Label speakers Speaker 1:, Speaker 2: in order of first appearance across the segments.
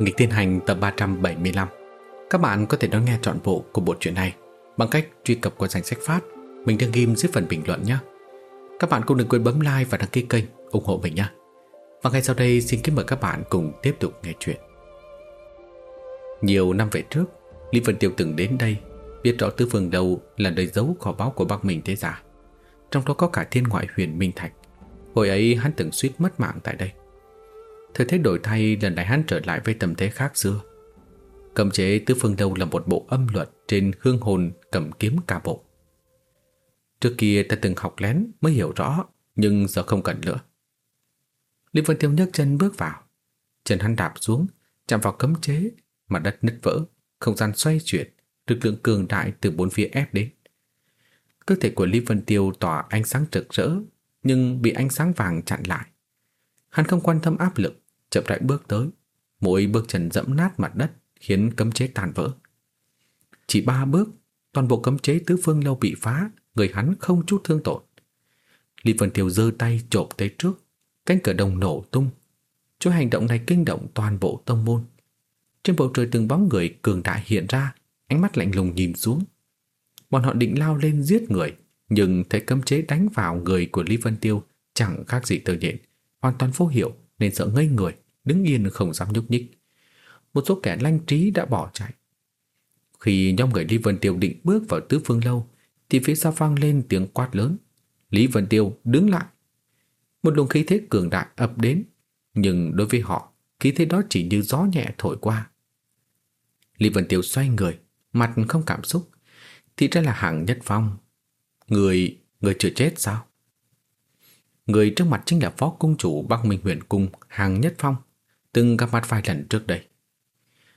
Speaker 1: Nghịch Thiên Hành tập 375 Các bạn có thể đón nghe trọn bộ của bộ truyện này bằng cách truy cập qua danh sách phát mình đang ghim dưới phần bình luận nhé. Các bạn cũng đừng quên bấm like và đăng ký kênh ủng hộ mình nhé. Và ngay sau đây xin kính mời các bạn cùng tiếp tục nghe chuyện. Nhiều năm về trước, Lý Vân Tiêu từng đến đây biết rõ Tứ Phương Đầu là nơi giấu kho báu của Bắc Minh thế giả. Trong đó có cả thiên ngoại huyền Minh Thạch. Hồi ấy hắn từng suýt mất mạng tại đây. Thời thế đổi thay lần này hắn trở lại với tâm thế khác xưa. Cầm chế tứ phương đâu là một bộ âm luật Trên hương hồn cầm kiếm cả bộ. Trước kia ta từng học lén mới hiểu rõ, Nhưng giờ không cần nữa. Lý Vân Tiêu nhấc chân bước vào. Chân hắn đạp xuống, Chạm vào cấm chế, mà đất nứt vỡ, Không gian xoay chuyển, Lực lượng cường đại từ bốn phía ép đến. Cơ thể của Lý Vân Tiêu tỏa ánh sáng rực rỡ, Nhưng bị ánh sáng vàng chặn lại. Hắn không quan tâm áp lực chậm rãi bước tới, mỗi bước chân dẫm nát mặt đất khiến cấm chế tàn vỡ. Chỉ ba bước, toàn bộ cấm chế tứ phương lâu bị phá, người hắn không chút thương tổn. Lý Vân Thiều giơ tay chộp tới trước, cánh cửa đồng nổ tung. Chuỗi hành động này kinh động toàn bộ tông môn. Trên bầu trời từng bóng người cường đại hiện ra, ánh mắt lạnh lùng nhìn xuống. Bọn họ định lao lên giết người, nhưng thấy cấm chế đánh vào người của Lý Vân Tiêu chẳng khác gì tờ nhện, hoàn toàn vô hiệu, nên sợ ngây người, đứng yên không dám nhúc nhích. Một số kẻ lanh trí đã bỏ chạy. Khi nhóm người Lý Vân Tiêu định bước vào tứ phương lâu, thì phía sau vang lên tiếng quát lớn. Lý Vân Tiêu đứng lại. Một luồng khí thế cường đại ập đến, nhưng đối với họ, khí thế đó chỉ như gió nhẹ thổi qua. Lý Vân Tiêu xoay người, mặt không cảm xúc, thì ra là hạng nhất phong. Người, người chưa chết sao? Người trước mặt chính là phó cung chủ Bắc Minh huyền cung Hàng Nhất Phong, từng gặp mặt vài lần trước đây.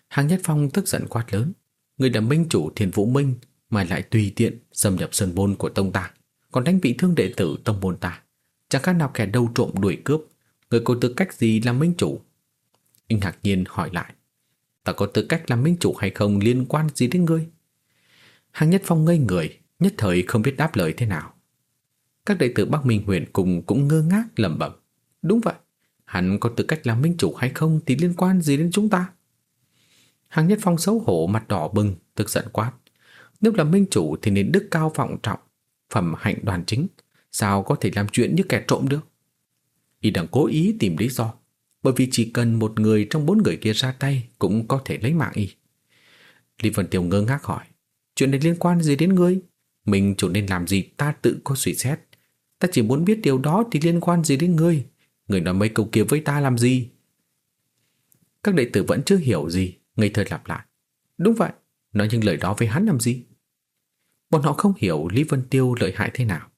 Speaker 1: Hàng Nhất Phong tức giận quát lớn, người là minh chủ Thiền Vũ Minh mà lại tùy tiện xâm nhập sơn môn của tông ta, còn đánh bị thương đệ tử tông môn ta. Chẳng khác nào kẻ đâu trộm đuổi cướp, người có tư cách gì làm minh chủ? Anh ngạc nhiên hỏi lại, ta có tư cách làm minh chủ hay không liên quan gì đến ngươi? Hàng Nhất Phong ngây người, nhất thời không biết đáp lời thế nào. Các đệ tử Bắc Minh huyện cùng cũng ngơ ngác lẩm bẩm. Đúng vậy, hắn có tư cách làm minh chủ hay không thì liên quan gì đến chúng ta? Hàng Nhất Phong xấu hổ mặt đỏ bừng, tức giận quát. Nếu là minh chủ thì nên đức cao vọng trọng, phẩm hạnh đoàn chính, sao có thể làm chuyện như kẻ trộm được? Y đang cố ý tìm lý do, bởi vì chỉ cần một người trong bốn người kia ra tay cũng có thể lấy mạng Y. Lý Vân Tiêu ngơ ngác hỏi, chuyện này liên quan gì đến ngươi? Mình chủ nên làm gì ta tự có suy xét. Ta chỉ muốn biết điều đó thì liên quan gì đến ngươi? Người nói mấy câu kia với ta làm gì? Các đệ tử vẫn chưa hiểu gì Ngây thơ lặp lại. Đúng vậy, nói những lời đó với hắn làm gì? Bọn họ không hiểu Lý Vân Tiêu lợi hại thế nào.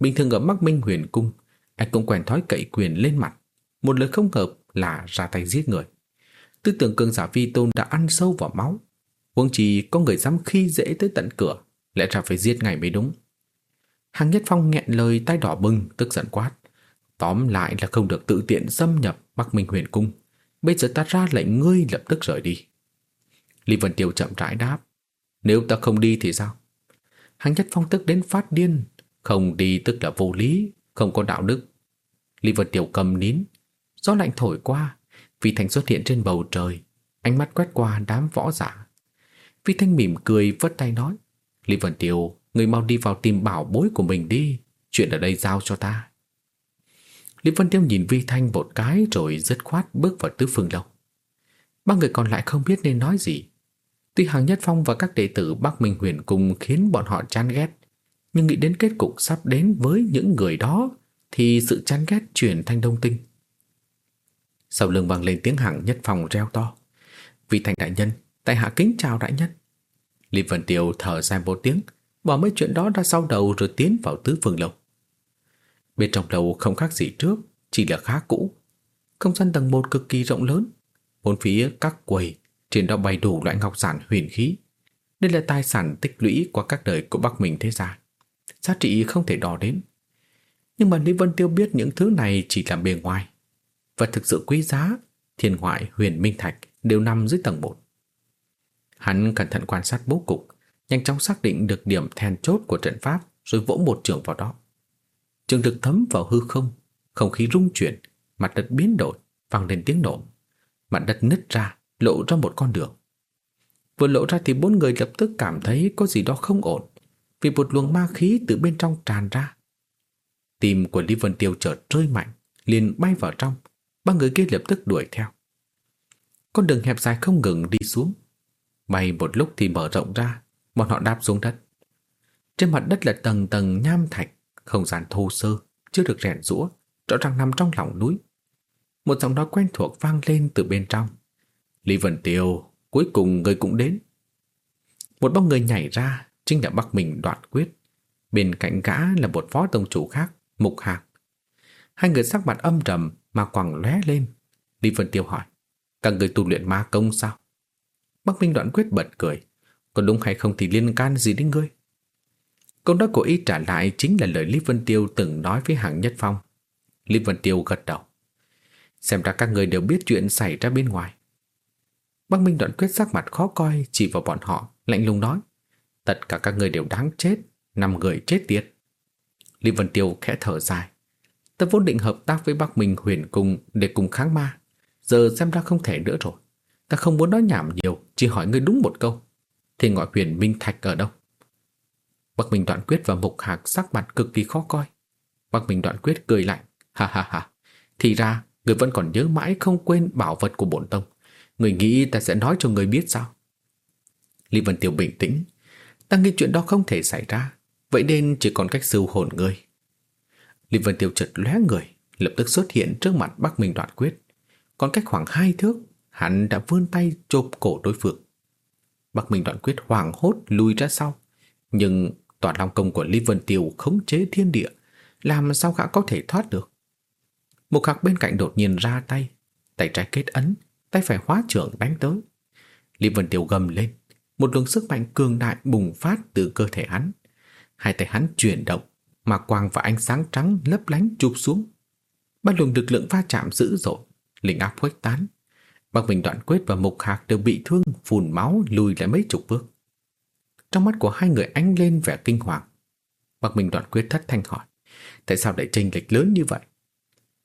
Speaker 1: Bình thường ở Bắc Minh huyền cung Anh cũng quen thói cậy quyền lên mặt. Một lời không hợp là ra tay giết người. Tư tưởng cường giả vi tôn đã ăn sâu vào máu. Huống chỉ có người dám khi dễ tới tận cửa Lẽ ra phải giết ngày mới đúng. Hàng Nhất Phong nghẹn lời tay đỏ bừng, tức giận quát. Tóm lại là không được tự tiện xâm nhập Bắc Minh huyền cung. Bây giờ ta ra lệnh ngươi lập tức rời đi. Lý Vân Tiêu chậm rãi đáp. Nếu ta không đi thì sao? Hàng Nhất Phong tức đến phát điên. Không đi tức là vô lý, không có đạo đức. Lý Vân Tiêu cầm nín. Gió lạnh thổi qua. Vi Thành xuất hiện trên bầu trời. Ánh mắt quét qua đám võ giả. Vi Thanh mỉm cười vất tay nói. Lý Vân Tiêu Người mau đi vào tìm bảo bối của mình đi. Chuyện ở đây giao cho ta. Lý Vân Tiêu nhìn Vi Thanh một cái Rồi dứt khoát bước vào tứ phương lâu Ba người còn lại không biết nên nói gì. Tuy Hàng Nhất Phong và các đệ tử Bắc Minh Huyền cùng khiến bọn họ chán ghét, Nhưng nghĩ đến kết cục sắp đến với những người đó Thì sự chán ghét chuyển thành đông tinh. Sau lưng vang lên tiếng Hàng Nhất Phong reo to. Vi Thanh đại nhân, Tại hạ kính chào đại nhân. Lý Vân Tiêu thở dài một tiếng Bỏ mấy chuyện đó ra sau đầu rồi tiến vào tứ phương lầu. Bên trong lầu không khác gì trước, Chỉ là khá cũ. Không gian tầng 1 cực kỳ rộng lớn. Bốn phía các quầy, Trên đó bày đủ loại ngọc sản huyền khí. Đây là tài sản tích lũy qua các đời của Bắc Minh thế gia. Giá trị không thể đo đến Nhưng mà Lý Vân Tiêu biết những thứ này chỉ là bề ngoài. Và thực sự quý giá, Thiên ngoại, huyền minh thạch Đều nằm dưới tầng 1 Hắn cẩn thận quan sát bố cục nhanh chóng xác định được điểm then chốt của trận pháp rồi vỗ một trường vào đó. Trường được thấm vào hư không, không khí rung chuyển, mặt đất biến đổi, vang lên tiếng nổ. Mặt đất nứt ra, lộ ra một con đường. Vừa lộ ra thì bốn người lập tức cảm thấy có gì đó không ổn, vì một luồng ma khí từ bên trong tràn ra. Tim của Lý Vân Tiêu chợt rơi mạnh, liền bay vào trong, ba người kia lập tức đuổi theo. Con đường hẹp dài không ngừng đi xuống, bay một lúc thì mở rộng ra, bọn họ đáp xuống đất. Trên mặt đất là tầng tầng nham thạch, không gian thô sơ, chưa được rèn rũa, rõ ràng nằm trong lòng núi. Một giọng nói quen thuộc vang lên từ bên trong. Lý Vân Tiêu, cuối cùng người cũng đến. Một bóng người nhảy ra, chính là Bắc Mình đoạn quyết. Bên cạnh gã là một phó tông chủ khác, Mục Hạc. Hai người sắc mặt âm trầm mà quẳng lóe lên. Lý Vân Tiêu hỏi, các người tu luyện ma công sao? Bắc Minh đoạn quyết bật cười, còn đúng hay không thì liên can gì đến ngươi? Câu nói của y trả lại chính là lời Lý Vân Tiêu từng nói với hạng Nhất Phong. Lý Vân Tiêu gật đầu. Xem ra các người đều biết chuyện xảy ra bên ngoài. Bắc Minh đoạn quyết sắc mặt khó coi chỉ vào bọn họ, lạnh lùng nói. Tất cả các người đều đáng chết, năm người chết tiệt. Lý Vân Tiêu khẽ thở dài. Ta vốn định hợp tác với Bắc Minh huyền cung để cùng kháng ma. Giờ xem ra không thể nữa rồi. Ta không muốn nói nhảm nhiều, chỉ hỏi ngươi đúng một câu. Thì ngọn huyền minh thạch ở đâu? Bắc Minh đoạn quyết và Mục Hạc sắc mặt cực kỳ khó coi. Bắc Minh đoạn quyết cười lạnh. Ha ha ha. Thì ra, người vẫn còn nhớ mãi không quên bảo vật của bổn tông. Người nghĩ ta sẽ nói cho người biết sao? Lý Vân tiểu bình tĩnh. Ta nghĩ chuyện đó không thể xảy ra. Vậy nên chỉ còn cách sưu hồn người. Lý Vân tiểu chợt lóe người, lập tức xuất hiện trước mặt Bắc Minh Đoạn Quyết. Còn cách khoảng hai thước, hắn đã vươn tay chộp cổ đối phương. Bắc Minh Đoạn Quyết hoảng hốt lùi ra sau, nhưng toàn long công của Lý Vân Tiêu khống chế thiên địa, làm sao gã có thể thoát được. Một khắc bên cạnh đột nhiên ra tay, tay trái kết ấn, tay phải hóa trưởng đánh tới. Lý Vân Tiêu gầm lên, một luồng sức mạnh cường đại bùng phát từ cơ thể hắn. Hai tay hắn chuyển động, mà quang và ánh sáng trắng lấp lánh chụp xuống. Ba luồng lực lượng va chạm dữ dội, linh áp khuếch tán. Bác Bình Đoạn Quyết và Mục Hạc đều bị thương, phun máu lùi lại mấy chục bước. Trong mắt của hai người ánh lên vẻ kinh hoàng. Bác Bình Đoạn Quyết thất thanh hỏi, tại sao lại chênh lệch lớn như vậy?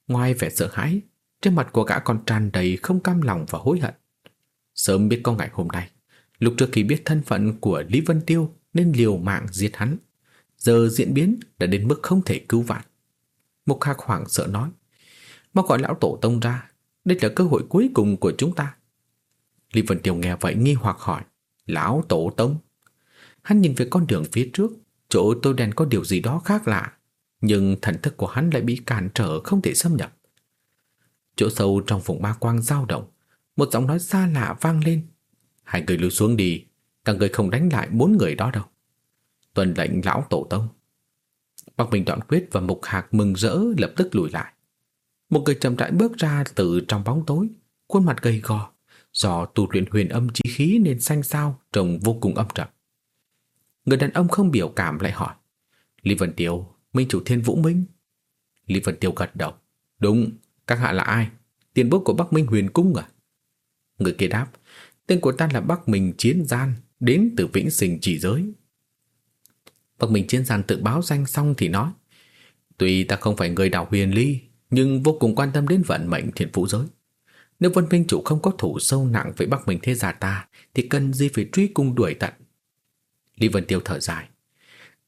Speaker 1: Ngoài vẻ sợ hãi, trên mặt của gã còn tràn đầy không cam lòng và hối hận. Sớm biết có ngày hôm nay, lúc trước khi biết thân phận của Lý Vân Tiêu nên liều mạng giết hắn. Giờ diễn biến đã đến mức không thể cứu vãn. Mục Hạc hoảng sợ nói, mau gọi lão tổ tông ra, đây là cơ hội cuối cùng của chúng ta. Lý Vân Tiêu nghe vậy nghi hoặc hỏi, lão tổ tông? Hắn nhìn về con đường phía trước, chỗ tôi đèn có điều gì đó khác lạ, nhưng thần thức của hắn lại bị cản trở không thể xâm nhập. Chỗ sâu trong vùng ma quang dao động, một giọng nói xa lạ vang lên. Hai người lưu xuống đi, các người không đánh lại bốn người đó đâu. Tuần lệnh lão tổ tông. Bắc Bình Đoạn Quyết và Mục Hạc mừng rỡ lập tức lùi lại. Một người chậm rãi bước ra từ trong bóng tối, khuôn mặt gầy gò, do tu luyện huyền âm chi khí nên xanh xao, trông vô cùng âm trầm. Người đàn ông không biểu cảm lại hỏi, Lý Vân Tiêu, Minh chủ Thiên Vũ Minh. Lý Vân Tiêu gật đầu, đúng, các hạ là ai? Tiền bối của Bắc Minh huyền cung à? Người kia đáp, tên của ta là Bắc Minh Chiến Gian, đến từ Vĩnh Sinh chỉ giới. Bắc Minh Chiến Gian tự báo danh xong thì nói, tuy ta không phải người đạo huyền ly, nhưng vô cùng quan tâm đến vận mệnh thiên phú giới. Nếu Vân Minh Chủ không có thủ sâu nặng với Bắc Minh Thế Gia ta, thì cần gì phải truy cung đuổi tận. Lý Vân Tiêu thở dài.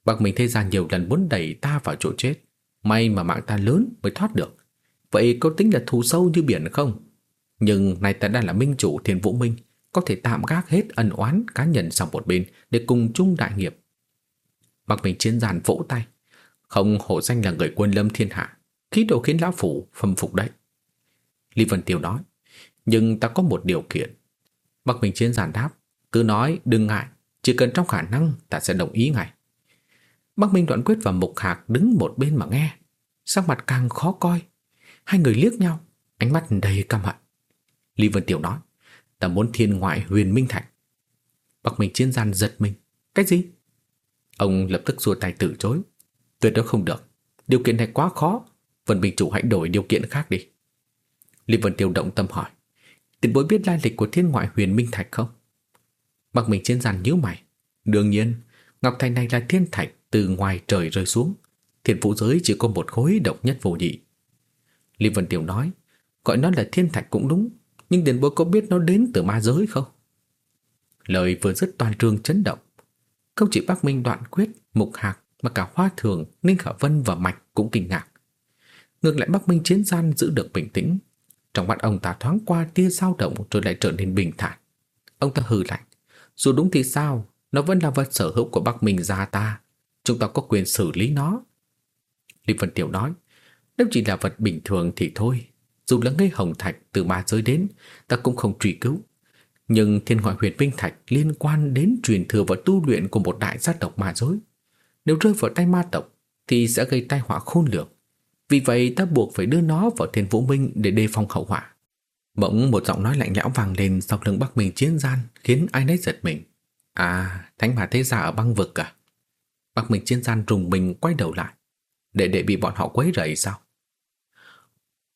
Speaker 1: Bắc Minh Thế Gia nhiều lần muốn đẩy ta vào chỗ chết. May mà mạng ta lớn mới thoát được. Vậy có tính là thù sâu như biển không? Nhưng nay ta đã là minh chủ thiên vũ minh, có thể tạm gác hết ân oán cá nhân sang một bên để cùng chung đại nghiệp. Bắc Minh chiến giàn vỗ tay. Không hổ danh là người quân lâm thiên hạ. Khí độ khiến lão phủ phâm phục đấy. Lý Vân Tiêu nói, nhưng ta có một điều kiện. Bắc Minh Chiến giản đáp, cứ nói đừng ngại, chỉ cần trong khả năng ta sẽ đồng ý ngay. Bắc Minh Đoạn Quyết và Mục Hạc đứng một bên mà nghe, sắc mặt càng khó coi. Hai người liếc nhau, ánh mắt đầy căm hận. Lý Vân Tiêu nói, ta muốn thiên ngoại huyền minh thạch. Bắc Minh Chiến Gian giật mình, cái gì? Ông lập tức xua tay từ chối. Tuyệt đối không được, điều kiện này quá khó, Vân Bình Chủ hãy đổi điều kiện khác đi. Lý Vân Tiêu động tâm hỏi. Tiền bối biết lai lịch của thiên ngoại huyền minh thạch không? Bắc Minh trên giàn nhíu mày. Đương nhiên, Ngọc Thành này là thiên thạch từ ngoài trời rơi xuống. Thiên vũ giới chỉ có một khối độc nhất vô nhị. Lý Vân Tiêu nói, gọi nó là thiên thạch cũng đúng, Nhưng tiền bối có biết nó đến từ ma giới không? Lời vừa dứt toàn trường chấn động. Không chỉ Bắc Minh đoạn quyết, mục hạc mà cả Hoa Thường, Ninh Khả Vân và Mạch cũng kinh ngạc. Ngược lại Bắc Minh chiến gian giữ được bình tĩnh. Trong mắt ông ta thoáng qua tia dao động rồi lại trở nên bình thản. Ông ta hừ lạnh. Dù đúng thì sao, nó vẫn là vật sở hữu của Bắc Minh gia ta. Chúng ta có quyền xử lý nó. Lý Vân Tiểu nói, nếu chỉ là vật bình thường thì thôi. Dù là ngây hồng thạch từ ma giới đến, ta cũng không truy cứu. Nhưng thiên ngoại huyền minh thạch liên quan đến truyền thừa và tu luyện của một đại gia tộc ma giới. Nếu rơi vào tay ma tộc thì sẽ gây tai họa khôn lường. Vì vậy ta buộc phải đưa nó vào thiên vũ minh để đề phòng hậu họa. Bỗng một giọng nói lạnh lẽo vang lên sau lưng Bắc Minh chiến gian khiến ai nấy giật mình. À, thánh bà thế giả ở băng vực à? Bắc Minh chiến gian rùng mình quay đầu lại. Để để bị bọn họ quấy rầy sao?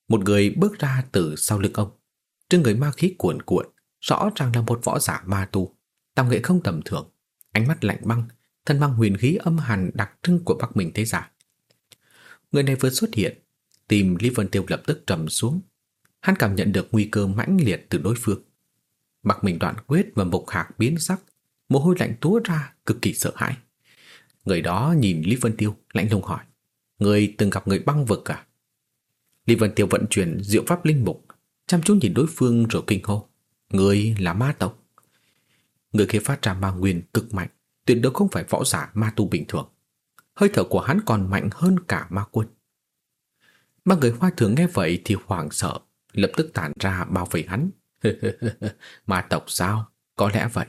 Speaker 1: Một người bước ra từ sau lưng ông. Trên người ma khí cuồn cuộn, rõ ràng là một võ giả ma tu. Tầm nghệ không tầm thường, ánh mắt lạnh băng, thân mang huyền khí âm hàn đặc trưng của Bắc Minh thế giả. Người này vừa xuất hiện, tìm Lý Vân Tiêu lập tức trầm xuống. Hắn cảm nhận được nguy cơ mãnh liệt từ đối phương. mặc mình đoạn quyết và mục hạc biến sắc, mồ hôi lạnh túa ra, cực kỳ sợ hãi. Người đó nhìn Lý Vân Tiêu, lạnh lùng hỏi. Người từng gặp người băng vực à? Lý Vân Tiêu vận chuyển diệu pháp linh mục, chăm chú nhìn đối phương rồi kinh hô. Người là ma tộc. Người kia phát ra ma nguyên cực mạnh, tuyệt đối không phải võ giả ma tu bình thường. Hơi thở của hắn còn mạnh hơn cả ma quân. Ba người hoa thường nghe vậy thì hoảng sợ, lập tức tản ra bao vây hắn. ma tộc sao? Có lẽ vậy.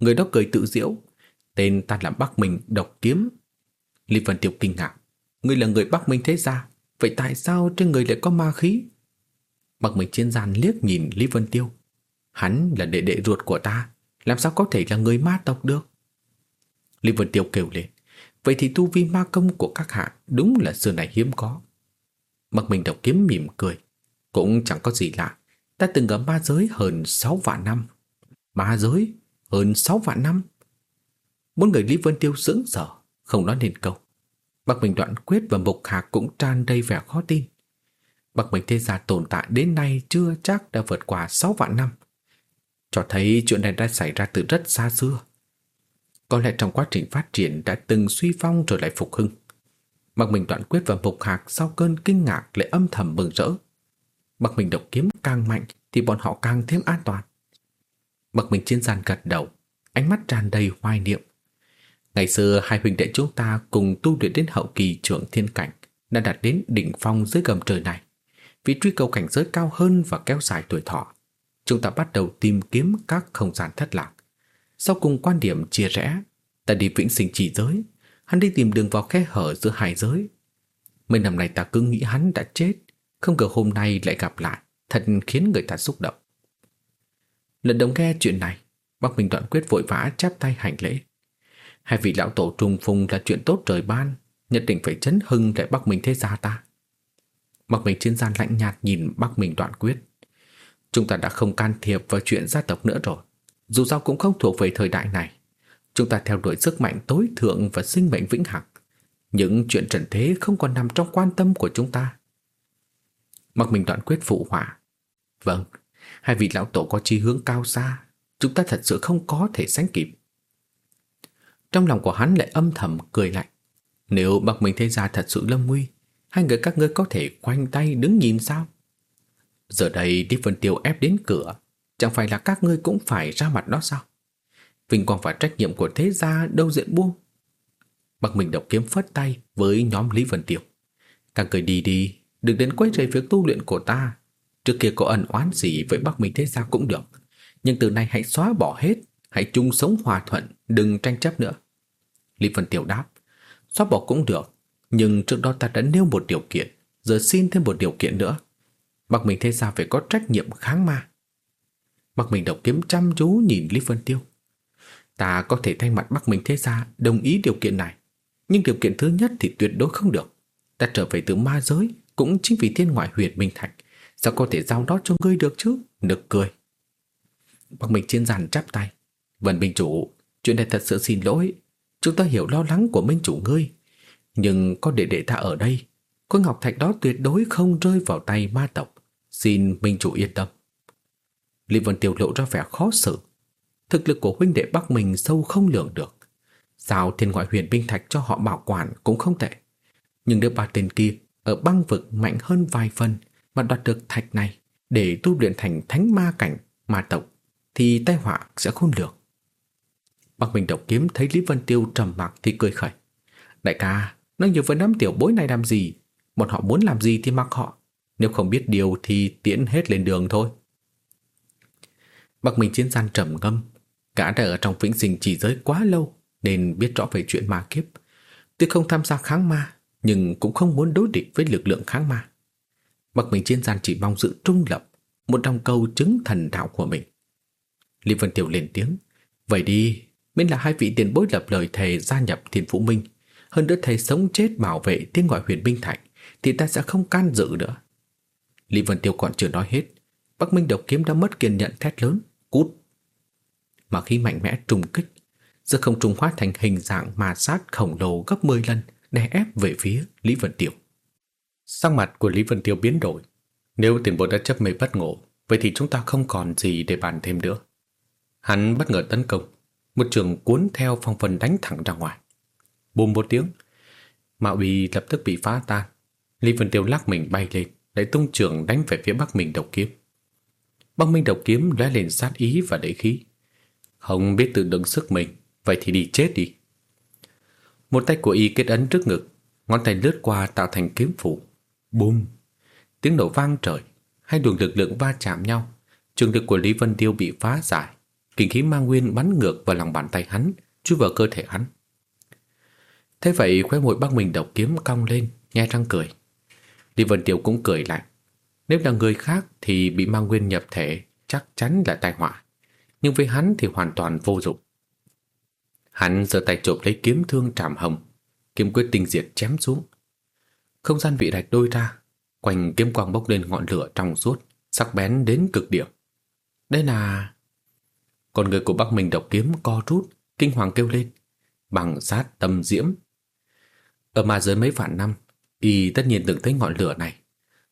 Speaker 1: Người đó cười tự diễu. Tên ta là Bắc Minh Độc Kiếm. Lý Vân Tiêu kinh ngạc. Ngươi là người Bắc Minh thế gia, vậy tại sao trên người lại có ma khí? Bắc Minh chiến gian liếc nhìn Lý Vân Tiêu. Hắn là đệ đệ ruột của ta, làm sao có thể là người ma tộc được? Lý Vân Tiêu kêu lên. Vậy thì tu vi ma công của các hạ đúng là xưa này hiếm có. Mặc mình Độc Kiếm mỉm cười. Cũng chẳng có gì lạ. Ta từng ở ma giới hơn 6 vạn năm. Ma giới? Hơn 6 vạn năm? Bốn người Lý Vân Tiêu sững sờ, không nói nên câu. Bạc Bình Đoạn Quyết và Mục Hạc cũng tràn đầy vẻ khó tin. Bạc Bình Thế Gia tồn tại đến nay chưa chắc đã vượt qua 6 vạn năm. Cho thấy chuyện này đã xảy ra từ rất xa xưa. Có lẽ trong quá trình phát triển đã từng suy phong rồi lại phục hưng. Mặc mình Đoạn Quyết và Mục Hạc sau cơn kinh ngạc lại âm thầm mừng rỡ. Mặc mình Độc Kiếm càng mạnh thì bọn họ càng thêm an toàn. Mặc mình Chiến Gian gật đầu, ánh mắt tràn đầy hoài niệm. Ngày xưa hai huynh đệ chúng ta cùng tu luyện đến hậu kỳ trưởng thiên cảnh đã đạt đến đỉnh phong dưới gầm trời này. Vì truy cầu cảnh giới cao hơn và kéo dài tuổi thọ, chúng ta bắt đầu tìm kiếm các không gian thất lạc. Sau cùng quan điểm chia rẽ, ta đi vĩnh sinh chỉ giới, hắn đi tìm đường vào khe hở giữa hai giới. Mấy năm nay ta cứ nghĩ hắn đã chết, không ngờ hôm nay lại gặp lại, thật khiến người ta xúc động. Lần đầu nghe chuyện này, Bắc Minh Đoạn Quyết vội vã chắp tay hành lễ. Hai vị lão tổ trùng phùng là chuyện tốt trời ban, nhất định phải chấn hưng để Bắc Minh thế gia ta. Bắc Minh chiến gian lạnh nhạt nhìn Bắc Minh Đoạn Quyết. Chúng ta đã không can thiệp vào chuyện gia tộc nữa rồi. Dù sao cũng không thuộc về thời đại này. Chúng ta theo đuổi sức mạnh tối thượng và sinh mệnh vĩnh hằng. Những chuyện trần thế không còn nằm trong quan tâm của chúng ta. Mặc mình đoạn quyết phụ họa Vâng, hai vị lão tổ có chi hướng cao xa. Chúng ta thật sự không có thể sánh kịp. Trong lòng của hắn lại âm thầm cười lạnh. Nếu mặc mình thế ra thật sự lâm nguy, hai người các ngươi có thể khoanh tay đứng nhìn sao? Giờ đây đi Vân Tiêu ép đến cửa, chẳng phải là các ngươi cũng phải ra mặt đó sao? Vinh quang và trách nhiệm của thế gia đâu diện buông. Bậc mình độc kiếm phất tay với nhóm Lý Vân Tiêu. càng cười đi đi, đừng đến quấy rầy việc tu luyện của ta. Trước kia có ẩn oán gì với Bắc Minh thế gia cũng được. Nhưng từ nay hãy xóa bỏ hết, hãy chung sống hòa thuận, đừng tranh chấp nữa. Lý Vân tiểu đáp, xóa bỏ cũng được, nhưng trước đó ta đã nêu một điều kiện, giờ xin thêm một điều kiện nữa. Bắc Minh thế gia phải có trách nhiệm kháng ma. Bắc Minh độc kiếm chăm chú nhìn Lý Vân Tiêu. Ta có thể thay mặt Bắc Minh thế gia đồng ý điều kiện này, nhưng điều kiện thứ nhất thì tuyệt đối không được. Ta trở về từ ma giới cũng chính vì thiên ngoại huyền minh thạch, sao có thể giao đó cho ngươi được chứ? Nực cười. Bắc Minh chiến giàn chắp tay. Vân Minh Chủ, chuyện này thật sự xin lỗi. Chúng ta hiểu lo lắng của Minh Chủ ngươi. Nhưng có đệ đệ ta ở đây, khối ngọc thạch đó tuyệt đối không rơi vào tay ma tộc. Xin Minh Chủ yên tâm. Lý Vân Tiêu lộ ra vẻ khó xử. Thực lực của huynh đệ Bắc mình sâu không lường được. Sao thiên ngoại huyền binh thạch cho họ bảo quản cũng không tệ. Nhưng nếu ba tên kia ở băng vực mạnh hơn vài phần mà đoạt được thạch này để tu luyện thành thánh ma cảnh ma tộc thì tai họa sẽ khôn lường. Bắc Minh Độc Kiếm thấy Lý Vân Tiêu trầm mặc thì cười khẩy. Đại ca, nói nhiều với đám tiểu bối này làm gì? Bọn họ muốn làm gì thì mặc họ. Nếu không biết điều thì tiễn hết lên đường thôi. Bắc Minh Chiến Gian trầm ngâm. Cả đã ở trong vĩnh sinh chỉ giới quá lâu nên biết rõ về chuyện ma kiếp. Tuy không tham gia kháng ma nhưng cũng không muốn đối địch với lực lượng kháng ma. Bắc Minh Chiến Gian chỉ mong sự trung lập, một đồng câu chứng thần đạo của mình. Lý Vân Tiểu lên tiếng. Vậy đi, miễn là hai vị tiền bối lập lời thề gia nhập Thiên Phụ Minh, hơn nữa thầy sống chết bảo vệ thiên ngoại huyền binh thạch, thì ta sẽ không can dự nữa. Lý Vân Tiêu còn chưa nói hết, Bắc Minh độc kiếm đã mất kiên nhẫn thét lớn, cút. Mà khi mạnh mẽ trùng kích, giữa không trùng hóa thành hình dạng mà sát khổng lồ gấp 10 lần, đè ép về phía Lý Vân Tiêu. Sắc mặt của Lý Vân Tiêu biến đổi. Nếu tiền bối đã chấp mê bất ngộ, vậy thì chúng ta không còn gì để bàn thêm nữa. Hắn bất ngờ tấn công, một trường cuốn theo phong phần đánh thẳng ra ngoài. Bùm một tiếng, mạo bì lập tức bị phá tan. Lý Vân Tiêu lắc mình bay lên, lại tung trường đánh về phía Bắc mình Độc Kiếm. Bắc Minh Độc Kiếm lóe lên sát ý và đẩy khí. Không biết tự đựng sức mình, vậy thì đi chết đi. Một tay của y kết ấn trước ngực, ngón tay lướt qua tạo thành kiếm phủ. Bùm! Tiếng nổ vang trời, hai luồng lực lượng va chạm nhau. Trường lực của Lý Vân Tiêu bị phá giải. Kinh khí mang nguyên bắn ngược vào lòng bàn tay hắn, chui vào cơ thể hắn. Thế vậy khóe môi bác mình độc kiếm cong lên, nghe răng cười. Lý Vân Tiêu cũng cười lại. Nếu là người khác thì bị mang nguyên nhập thể chắc chắn là tai họa. Nhưng với hắn thì hoàn toàn vô dụng. Hắn giơ tay chộp lấy kiếm thương trảm hồng, kiếm quyết tinh diệt chém xuống. Không gian bị rạch đôi ra, quanh kiếm quang bốc lên ngọn lửa trong suốt, sắc bén đến cực điểm. Đây là... Con người của Bắc Minh độc kiếm co rút, kinh hoàng kêu lên. Bằng sát tâm diễm. Ở ma giới mấy vạn năm, y tất nhiên từng thấy ngọn lửa này.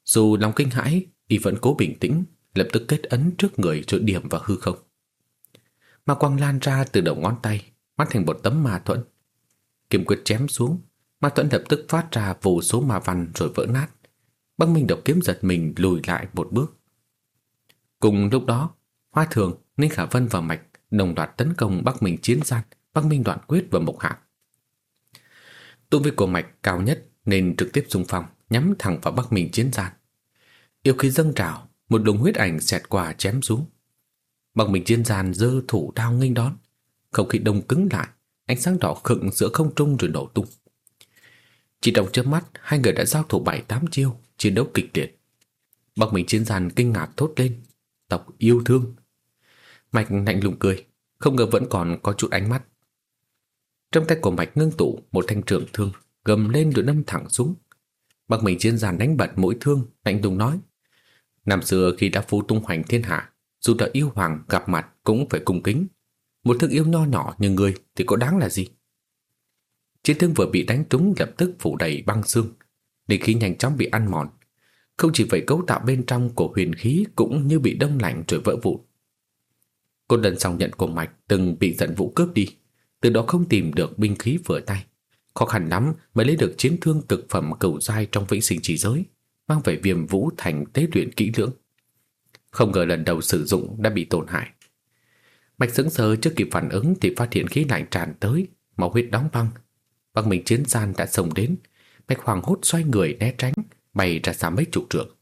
Speaker 1: Dù lòng kinh hãi, y vẫn cố bình tĩnh, lập tức kết ấn trước người rồi điểm vào hư không. Ma quang lan ra từ đầu ngón tay, mắt thành một tấm ma thuẫn. Kiếm quyết chém xuống, ma thuẫn lập tức phát ra vô số ma văn rồi vỡ nát. Băng Minh độc kiếm giật mình lùi lại một bước. Cùng lúc đó, Hoa Thường, Ninh Khả Vân và Mạch đồng loạt tấn công Bắc Minh chiến gian, Bắc Minh đoạn quyết và Mộc Hạc. Tu vi của Mạch cao nhất nên trực tiếp xung phong nhắm thẳng vào Bắc Minh chiến gian. Yêu khí dâng trào, một luồng huyết ảnh xẹt qua chém xuống. Bằng mình chiến giàn dơ thủ đao nghênh đón, không khí đông cứng lại, ánh sáng đỏ khựng giữa không trung rồi nổ tung. Chỉ trong chớp mắt, hai người đã giao thủ bảy tám chiêu, chiến đấu kịch liệt. Bằng mình chiến giàn kinh ngạc thốt lên, tộc yêu thương. Mạch lạnh lùng cười, không ngờ vẫn còn có chút ánh mắt. Trong tay của Mạch ngưng tụ một thanh trường thương, gầm lên rồi đâm thẳng xuống. Bằng mình chiến giàn đánh bật mũi thương, lạnh lùng nói: Năm xưa khi đã phu tung hoành thiên hạ, dù đã yêu hoàng gặp mặt cũng phải cung kính, một thương yêu nho nhỏ như người thì có đáng là gì? Chiến thương vừa bị đánh trúng lập tức phủ đầy băng xương, để khí nhanh chóng bị ăn mòn. Không chỉ vậy cấu tạo bên trong của huyền khí cũng như bị đông lạnh rồi vỡ vụn. Cô lần sau nhận của mạch từng bị giận vũ cướp đi, từ đó không tìm được binh khí vừa tay. Khó khăn lắm mới lấy được chiến thương cực phẩm cửu giai trong vĩnh sinh chỉ giới, mang về viêm vũ thành tế luyện kỹ lưỡng. Không ngờ lần đầu sử dụng đã bị tổn hại. Bạch sững sờ trước kịp phản ứng thì phát hiện khí lạnh tràn tới, máu huyết đóng băng. Băng mình chiến gian đã xông đến, Bạch hoàng hốt xoay người né tránh, bay ra xa mấy chục trượng.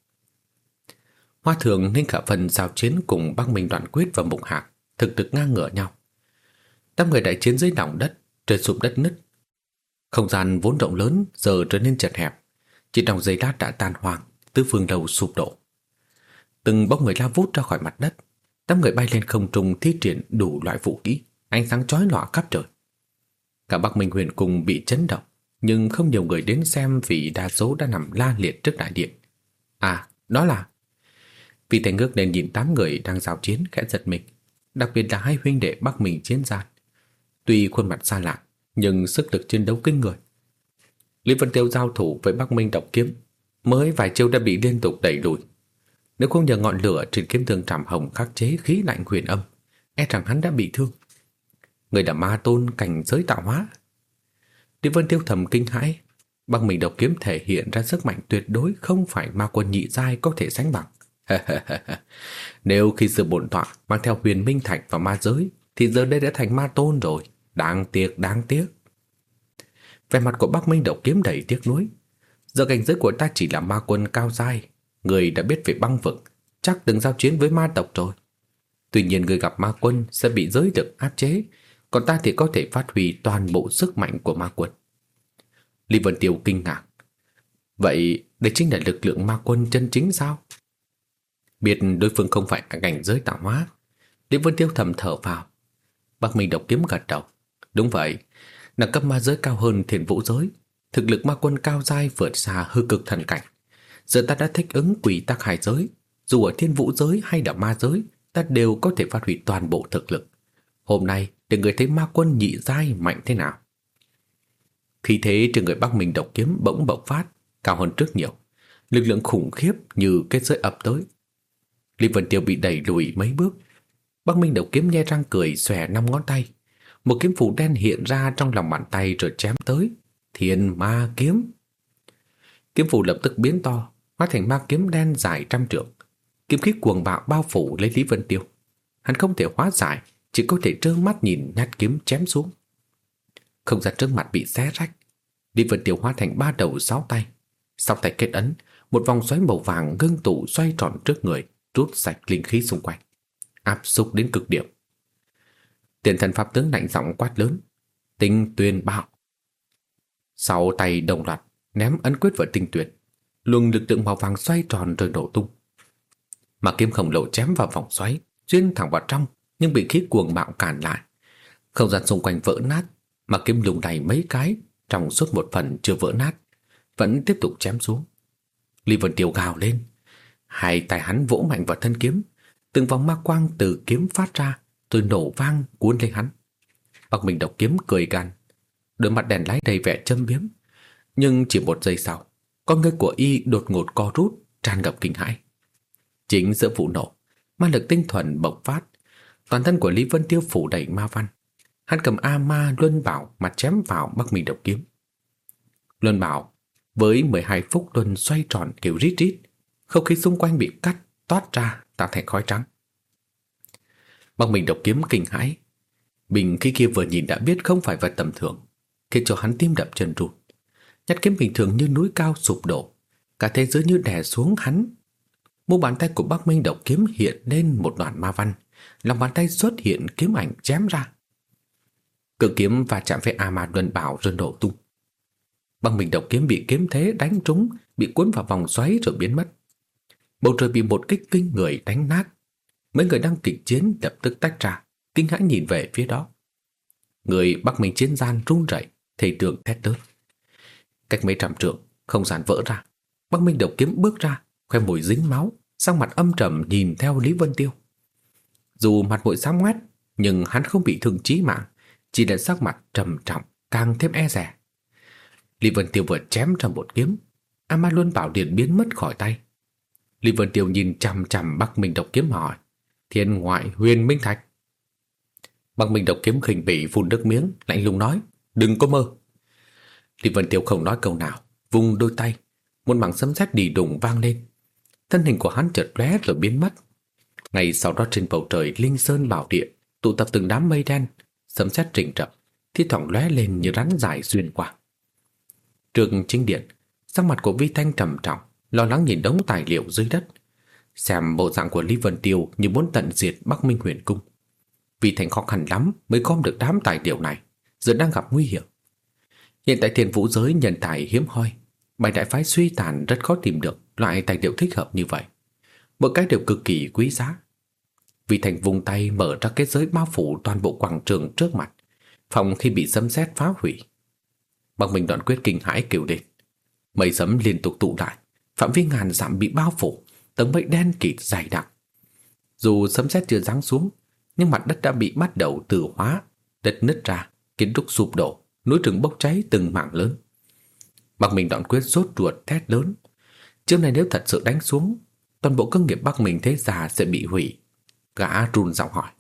Speaker 1: Hoa thường nên cả phần giao chiến cùng băng mình đoạn quyết và mục hạc, thực thực ngang ngửa nhau. Đám người đại chiến dưới lòng đất, trời sụp đất nứt. Không gian vốn rộng lớn giờ trở nên chật hẹp, chỉ trong giây lát đã tan hoang, tứ phương đầu sụp đổ. Từng bóng người lao vút ra khỏi mặt đất, tám người bay lên không trung thi triển đủ loại vũ khí, ánh sáng chói lòa khắp trời. Cả Bắc Minh huyện cùng bị chấn động, nhưng không nhiều người đến xem vì đa số đã nằm la liệt trước đại điện. À, đó là... vì thành ngước lên nhìn tám người đang giao chiến khẽ giật mình, đặc biệt là hai huynh đệ Bắc Minh chiến gian. Tuy khuôn mặt xa lạ, nhưng sức lực chiến đấu kinh người. Lý Vân Tiêu giao thủ với Bắc Minh độc kiếm, mới vài chiêu đã bị liên tục đẩy lùi. Nếu không nhờ ngọn lửa trên kiếm thương trảm hồng khắc chế khí lạnh huyền âm, e rằng hắn đã bị thương. Người đã ma tôn cảnh giới tạo hóa. Lý Vân Tiêu thầm kinh hãi, Bắc Minh độc kiếm thể hiện ra sức mạnh tuyệt đối không phải ma quân nhị giai có thể sánh bằng. Nếu khi sự bổn tọa mang theo huyền minh thạch vào ma giới, thì giờ đây đã thành ma tôn rồi. Đáng tiếc, đáng tiếc. Vẻ mặt của Bắc Minh độc kiếm đầy tiếc nuối. Giờ cảnh giới của ta chỉ là ma quân cao giai, người đã biết về băng vực, chắc từng giao chiến với ma tộc rồi. Tuy nhiên người gặp ma quân sẽ bị giới lực áp chế, còn ta thì có thể phát huy toàn bộ sức mạnh của ma quân. Lý Vân Tiêu kinh ngạc. Vậy đây chính là lực lượng ma quân chân chính sao? Biết đối phương không phải cảnh giới tạo hóa, Lý Vân Tiêu thầm thở vào. Bác Minh độc kiếm gật đầu. Đúng vậy, đẳng cấp ma giới cao hơn thiền vũ giới. Thực lực ma quân cao dai vượt xa hư cực thần cảnh. Giờ ta đã thích ứng quỷ tắc hải giới. Dù ở thiên vũ giới hay là ma giới, ta đều có thể phát huy toàn bộ thực lực. Hôm nay, để người thấy ma quân nhị giai mạnh thế nào. Khi thế trên người Bắc Minh độc kiếm bỗng bộc phát, cao hơn trước nhiều. Lực lượng khủng khiếp như kết giới ập tới. Lý Vân Tiêu bị đẩy lùi mấy bước. Bắc Minh độc kiếm nhe răng cười xòe năm ngón tay. Một kiếm phủ đen hiện ra trong lòng bàn tay rồi chém tới. Thiên ma kiếm. Kiếm phủ lập tức biến to, hóa thành ma kiếm đen dài trăm trượng. Kiếm khí cuồng bạo bao phủ lấy Lý Vân Tiêu. Hắn không thể hóa giải, chỉ có thể trơ mắt nhìn nhát kiếm chém xuống. Không gian trước mặt bị xé rách. Lý Vân Tiêu hóa thành ba đầu sáu tay. Sau tay kết ấn, một vòng xoáy màu vàng ngưng tụ xoay tròn trước người, rút sạch linh khí xung quanh. Áp xúc đến cực điểm. Tiền thần pháp tướng lạnh giọng quát lớn. Tinh tuyền bạo. Sau tay đồng loạt ném ấn quyết vào tinh tuyền. Luồng lực lượng màu vàng xoay tròn rồi nổ tung. Mà kiếm khổng lồ chém vào vòng xoáy, xuyên thẳng vào trong, nhưng bị khí cuồng bạo cản lại. Không gian xung quanh vỡ nát, mà kiếm lùng này mấy cái trong suốt một phần chưa vỡ nát, vẫn tiếp tục chém xuống. Lý Vân Tiêu gào lên, hai tay hắn vỗ mạnh vào thân kiếm, từng vòng ma quang từ kiếm phát ra, rồi nổ vang cuốn lấy hắn. Bạc mình độc kiếm cười gan, đôi mặt đèn lái đầy vẻ châm biếm, nhưng chỉ một giây sau, con ngươi của y đột ngột co rút, tràn ngập kinh hãi. Chính giữa vụ nổ, ma lực tinh thuần bộc phát, toàn thân của Lý Vân Tiêu phủ đầy ma văn. Hắn cầm A Ma Luân Bảo mà chém vào Bắc Minh Độc Kiếm. Luân Bảo với 12 phút luân xoay tròn kiểu rít rít, không khí xung quanh bị cắt, toát ra tạo thành khói trắng. Bắc Minh Độc Kiếm kinh hãi. Bình khi kia vừa nhìn đã biết không phải vật tầm thường, khiến cho hắn tim đập chân rụt. Nhát kiếm bình thường như núi cao sụp đổ, cả thế giới như đè xuống hắn. Mu bàn tay của Bắc Minh Độc Kiếm hiện lên một đoạn ma văn, lòng bàn tay xuất hiện kiếm ảnh chém ra. Cự kiếm và chạm với A Ma Luân Bảo rồi nổ tung. Băng mình độc kiếm bị kiếm thế đánh trúng, bị cuốn vào vòng xoáy rồi biến mất. Bầu trời bị một kích kinh người đánh nát. Mấy người đang kịch chiến lập tức tách ra, kinh hãi nhìn về phía đó. Người Bắc Minh chiến gian run rẩy, thầy tượng thét lớn. Cách mấy trăm trượng, không gian vỡ ra. Bắc Minh độc kiếm bước ra, khoe mùi dính máu, sang mặt âm trầm nhìn theo Lý Vân Tiêu. Dù mặt mũi xám ngoét, nhưng hắn không bị thương chí mạng, chỉ là sắc mặt trầm trọng, càng thêm e rẻ. Lý Vân Tiêu vừa chém ra một kiếm, Ama luôn Bảo Điện biến mất khỏi tay. Lý Vân Tiêu nhìn chằm chằm Bắc Minh Độc Kiếm hỏi, thiên ngoại huyền minh thạch. băng Minh Độc Kiếm khinh bị phun nước miếng, lạnh lùng nói, đừng có mơ. Lý Vân Tiêu không nói câu nào, vung đôi tay, một mảng sấm sét đi đùng vang lên. Thân hình của hắn chợt lóe rồi biến mất. Ngay sau đó trên bầu trời Linh Sơn Bảo Địa tụ tập từng đám mây đen, sấm sét rình rập, thi thoảng lóe lên như rắn dài xuyên qua. Trường chính điện, sắc mặt của Vi Thanh trầm trọng, lo lắng nhìn đống tài liệu dưới đất, xem bộ dạng của Lý Vân Tiêu như muốn tận diệt Bắc Minh Huyền Cung. Vì thành khó khăn lắm mới gom được đám tài liệu này, giờ đang gặp nguy hiểm. Hiện tại thiên vũ giới nhân tài hiếm hoi, bài đại phái suy tàn rất khó tìm được loại tài liệu thích hợp như vậy. Mỗi cái đều cực kỳ quý giá. Vì Thành vùng tay mở ra kết giới bao phủ toàn bộ quảng trường trước mặt, phòng khi bị sấm sét phá hủy. Bằng mình đoạn quyết kinh hãi kêu lên. Mây sấm liên tục tụ lại, phạm vi ngàn dặm bị bao phủ, tầng mây đen kịt dày đặc. Dù sấm sét chưa giáng xuống, nhưng mặt đất đã bị bắt đầu tử hóa, đất nứt ra, kiến trúc sụp đổ, núi rừng bốc cháy từng mảng lớn. Bắc mình đoạn quyết rốt ruột thét lớn. Chiêu này nếu thật sự đánh xuống, toàn bộ công nghiệp Bắc Minh thế già sẽ bị hủy. Gã run giọng hỏi,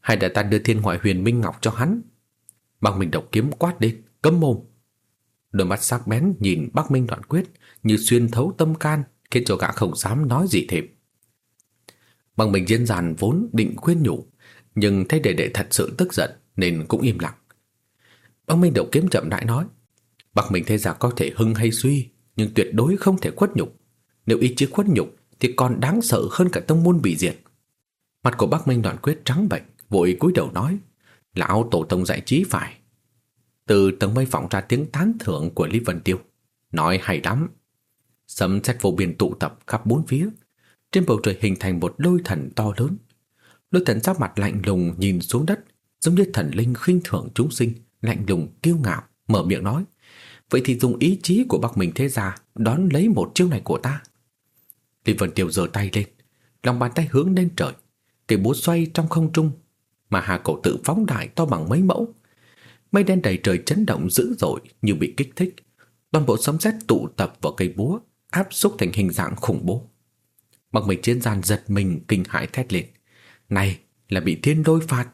Speaker 1: hay đã ta đưa thiên ngoại huyền minh ngọc cho hắn? Bắc Minh độc kiếm quát lên, cấm mồm. Đôi mắt sắc bén nhìn Bắc Minh đoạn quyết như xuyên thấu tâm can, khiến cho gã không dám nói gì thêm. Bằng mình diễn giàn vốn định khuyên nhủ, nhưng thấy đệ đệ thật sự tức giận nên cũng im lặng. Băng Minh Đậu Kiếm chậm rãi nói, Bắc Minh thế giả có thể hưng hay suy, nhưng tuyệt đối không thể khuất nhục. Nếu ý chí khuất nhục thì còn đáng sợ hơn cả tông môn bị diệt. Mặt của Bắc Minh đoạn quyết trắng bệnh, vội cúi đầu nói, lão tổ tông dạy trí phải. Từ tầng mây vọng ra tiếng tán thưởng của Lý Vân Tiêu, nói hay lắm. Sấm sét vô biên tụ tập khắp bốn phía, trên bầu trời hình thành một lôi thần to lớn. Lôi thần sắc mặt lạnh lùng nhìn xuống đất, giống như thần linh khinh thường chúng sinh, lạnh lùng kiêu ngạo, mở miệng nói: "Vậy thì dùng ý chí của Bắc Minh thế gia đón lấy một chiêu này của ta." Lý Vân Tiêu giơ tay lên, lòng bàn tay hướng lên trời, cây búa xoay trong không trung, mà hà cổ tự phóng đại to bằng mấy mẫu. Mây đen đầy trời chấn động dữ dội như bị kích thích, toàn bộ sấm sét tụ tập vào cây búa, áp xúc thành hình dạng khủng bố. Mặc mình chiến gian giật mình kinh hãi thét lên. Này là bị thiên đôi phạt.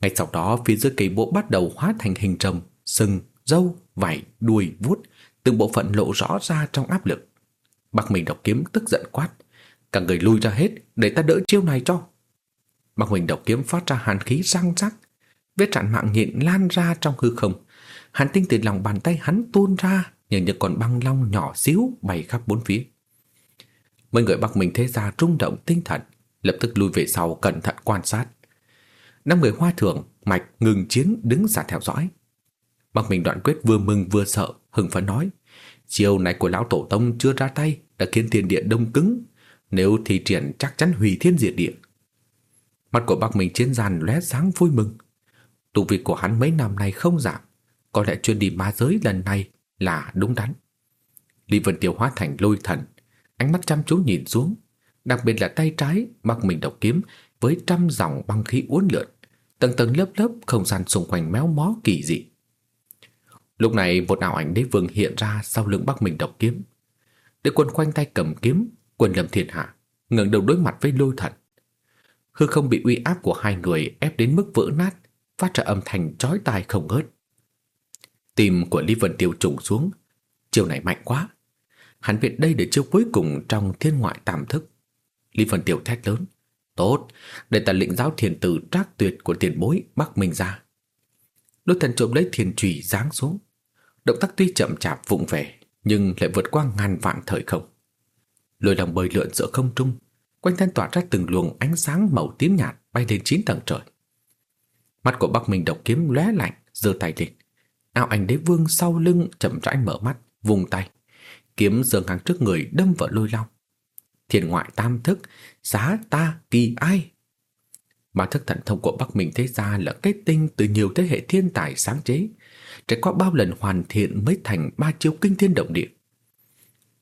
Speaker 1: Ngay sau đó phía dưới cây bộ bắt đầu hóa thành hình trầm, sừng, râu, vảy, đuôi, vuốt, từng bộ phận lộ rõ ra trong áp lực. Bác mình độc kiếm tức giận quát. Cả người lui ra hết để ta đỡ chiêu này cho. Bác mình độc kiếm phát ra hàn khí răng rắc. Vết trạng mạng nhện lan ra trong hư không. Hàn tinh từ lòng bàn tay hắn tuôn ra như những con băng long nhỏ xíu bay khắp bốn phía. Mấy người Bắc Minh thế gia rung động tinh thần, lập tức lùi về sau cẩn thận quan sát. Năm người hoa thượng mạch ngừng chiến đứng xa theo dõi. Bắc Minh đoạn quyết vừa mừng vừa sợ, hưng phấn nói: "Chiều này của lão tổ tông chưa ra tay đã khiến thiên địa đông cứng, nếu thi triển chắc chắn hủy thiên diệt địa." Mặt của Bắc Minh chiến giàn lóe sáng vui mừng. Tu vi của hắn mấy năm nay không giảm, có lẽ chuyên đi ma giới lần này là đúng đắn. Lý Vân Tiêu hóa thành lôi thần, ánh mắt chăm chú nhìn xuống, đặc biệt là tay trái mặc mình độc kiếm với trăm dòng băng khí uốn lượn, tầng tầng lớp lớp không gian xung quanh méo mó kỳ dị. Lúc này một ảo ảnh đế vương hiện ra sau lưng Bắc Minh độc kiếm. Đế quân khoanh tay cầm kiếm, quân lâm thiên hạ, ngẩng đầu đối mặt với lôi thần. Hư không bị uy áp của hai người ép đến mức vỡ nát, phát ra âm thanh chói tai không ngớt. Tim của Lý Vân Tiêu trùng xuống, chiều này mạnh quá. Hắn biết đây để chiêu cuối cùng trong thiên ngoại tam thức. Lý Vân tiêu thét lớn. Tốt, để ta lĩnh giáo thiền tử trác tuyệt của tiền bối Bắc Minh ra. Đôi thần trộm lấy thiền trùy giáng xuống. Động tác tuy chậm chạp vụng về, nhưng lại vượt qua ngàn vạn thời không. Lôi lòng bơi lượn giữa không trung, quanh thân tỏa ra từng luồng ánh sáng màu tím nhạt bay lên chín tầng trời. Mắt của Bắc Minh độc kiếm lóe lạnh, giơ tay lên. Áo ảnh đế vương sau lưng chậm rãi mở mắt, vùng tay kiếm dường ngang trước người đâm vào lôi long. Thiền ngoại tam thức, giá ta kỳ ai? Ba thức thần thông của Bắc Minh thế gia là kết tinh từ nhiều thế hệ thiên tài sáng chế, trải qua bao lần hoàn thiện mới thành ba chiêu kinh thiên động địa.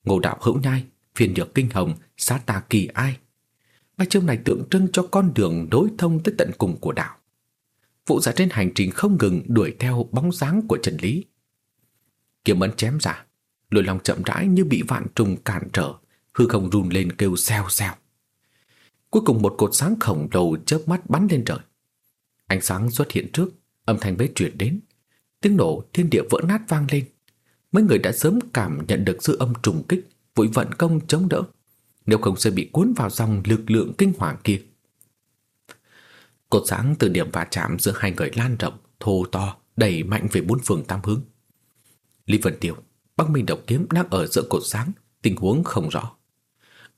Speaker 1: Ngô đạo hữu nhai, phiền nhược kinh hồng, xá ta kỳ ai? Ba chiêu này tượng trưng cho con đường đối thông tới tận cùng của đạo. Vụ giả trên hành trình không ngừng đuổi theo bóng dáng của Trần lý. Kiếm ấn chém ra, Lôi lòng chậm rãi như bị vạn trùng cản trở, hư không run lên kêu xèo xèo. Cuối cùng một cột sáng khổng lồ chớp mắt bắn lên trời. Ánh sáng xuất hiện trước, âm thanh bế truyền đến. Tiếng nổ thiên địa vỡ nát vang lên. Mấy người đã sớm cảm nhận được sự âm trùng kích, vội vận công chống đỡ. Nếu không sẽ bị cuốn vào dòng lực lượng kinh hoàng kia. Cột sáng từ điểm va chạm giữa hai người lan rộng, thô to, đẩy mạnh về bốn phương tám hướng. Lý Vân Tiêu băng minh độc kiếm đang ở giữa cột sáng, tình huống không rõ.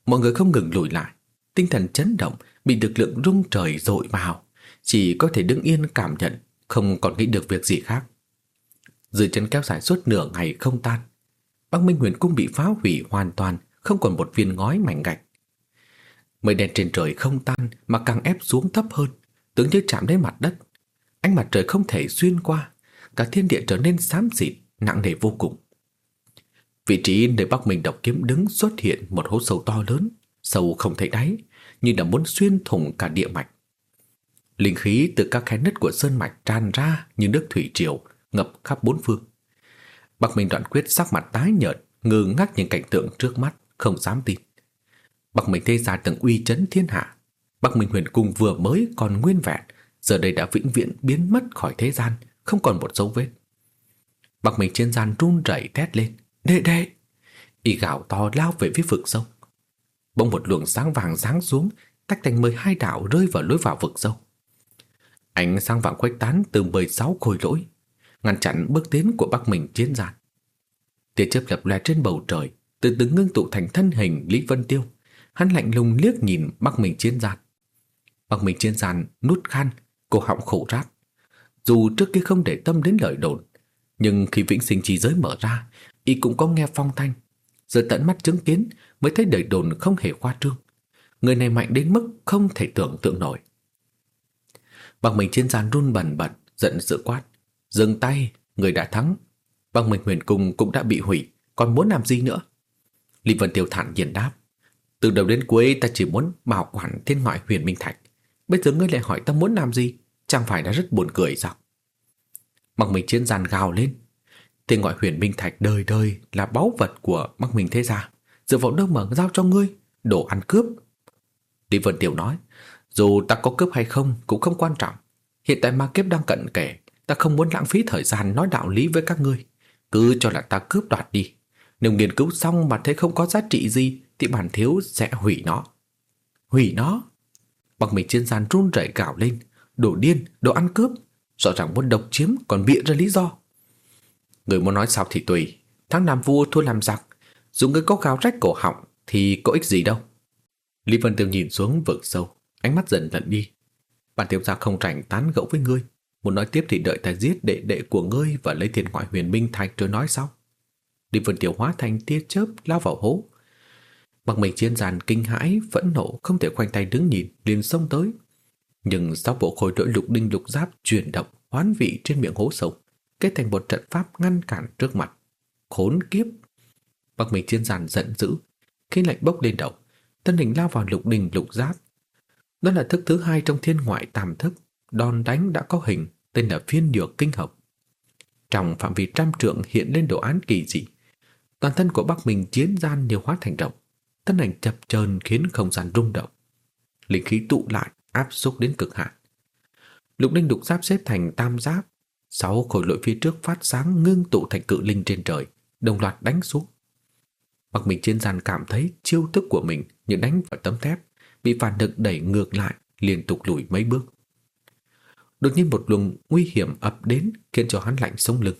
Speaker 1: Mọi người không ngừng lùi lại, tinh thần chấn động, bị lực lượng rung trời dội vào, chỉ có thể đứng yên cảm nhận, không còn nghĩ được việc gì khác. Dưới chân kéo dài suốt nửa ngày không tan, băng minh huyền cung bị phá hủy hoàn toàn, không còn một viên ngói mảnh gạch. Mây đen trên trời không tan mà càng ép xuống thấp hơn, tưởng như chạm đến mặt đất. Ánh mặt trời không thể xuyên qua, cả thiên địa trở nên xám xịt, nặng nề vô cùng. Vị trí nơi Bắc Minh độc kiếm đứng xuất hiện một hố sâu to lớn, sâu không thấy đáy, như đã muốn xuyên thủng cả địa mạch. Linh khí từ các khe nứt của sơn mạch tràn ra như nước thủy triều, ngập khắp bốn phương. Bắc Minh đoạn quyết sắc mặt tái nhợt, ngơ ngác nhìn cảnh tượng trước mắt, không dám tin. Bắc Minh Thế ra từng uy chấn thiên hạ. Bắc Minh Huyền Cung vừa mới còn nguyên vẹn, giờ đây đã vĩnh viễn biến mất khỏi thế gian, không còn một dấu vết. Bắc Minh trên gian run rẩy thét lên, đệ đệ! Y gào to lao về phía vực sâu. Bỗng một luồng sáng vàng giáng xuống, tách thành 12 đạo rơi vào lối vào vực sâu. Ánh sáng vàng khuếch tán từ 16 khối lỗi, ngăn chặn bước tiến của Bắc Minh chiến gian. Tia chớp lập lòe trên bầu trời, từ từ ngưng tụ thành thân hình Lý Vân Tiêu. Hắn lạnh lùng liếc nhìn Bắc Minh chiến gian bằng mình trên sàn, nút khan, cổ họng khổ rát. Dù trước kia không để tâm đến lời đồn, nhưng khi vĩnh sinh chi giới mở ra, y cũng có nghe phong thanh. Giờ tận mắt chứng kiến mới thấy đời đồn không hề khoa trương. Người này mạnh đến mức không thể tưởng tượng nổi. Bằng mình trên sàn run bần bật, giận dữ quát. Dừng tay, người đã thắng. Bằng mình huyền cung cũng đã bị hủy, còn muốn làm gì nữa? Lý Vân Tiêu thản nhiên đáp. Từ đầu đến cuối ta chỉ muốn bảo quản thiên ngoại huyền minh thạch. Bây giờ ngươi lại hỏi ta muốn làm gì? Chẳng phải đã rất buồn cười sao? Mặc mình chiến giàn gào lên. Tên gọi huyền minh thạch đời đời là báu vật của mặc mình thế gia. Dựa vào đâu mà giao cho ngươi? Đồ ăn cướp. Lý Vân tiểu nói. Dù ta có cướp hay không cũng không quan trọng. Hiện tại ma kiếp đang cận kề, ta không muốn lãng phí thời gian nói đạo lý với các ngươi. Cứ cho là ta cướp đoạt đi. Nếu nghiên cứu xong mà thấy không có giá trị gì thì bản thiếu sẽ hủy nó. Hủy nó? Bằng mình trên gian run rẩy gạo lên. Đồ điên, đồ ăn cướp. Rõ ràng muốn độc chiếm còn bịa ra lý do. Người muốn nói sao thì tùy. thắng làm vua thua làm giặc. Dù người có gào rách cổ họng thì có ích gì đâu. Lý Vân Tiêu nhìn xuống vực sâu. Ánh mắt dần lận đi Bản tiểu gia không rảnh tán gẫu với ngươi Muốn nói tiếp thì đợi ta giết đệ đệ của ngươi Và lấy tiền ngoại huyền minh thạch rồi nói sau Lý Vân tiểu hóa thành tia chớp lao vào hố Bằng mình chiến giàn kinh hãi Phẫn nộ không thể khoanh tay đứng nhìn liền xông tới Nhưng sau bộ khối đội lục đinh lục giáp chuyển động Hoán vị trên miệng hố sâu Kết thành một trận pháp ngăn cản trước mặt Khốn kiếp Bằng mình chiến giàn giận dữ Khi lạnh bốc lên đầu Thân hình lao vào lục đinh lục giáp đó là thức thứ hai trong thiên ngoại tam thức, đòn đánh đã có hình, tên là phiên nhược kinh hợp. Trong phạm vi trăm trượng hiện lên đồ án kỳ dị. Toàn thân của Bắc mình chiến gian nhiều hóa thành động, thân ảnh chập chờn khiến không gian rung động. Linh khí tụ lại, áp xúc đến cực hạn. Lục linh đục giáp xếp thành tam giáp, sáu khối lỗi phía trước phát sáng ngưng tụ thành cự linh trên trời, đồng loạt đánh xuống. Bắc Minh trên gian cảm thấy chiêu thức của mình như đánh vào tấm thép, bị phản lực đẩy ngược lại, liên tục lùi mấy bước. Đột nhiên một luồng nguy hiểm ập đến khiến cho hắn lạnh sống lưng.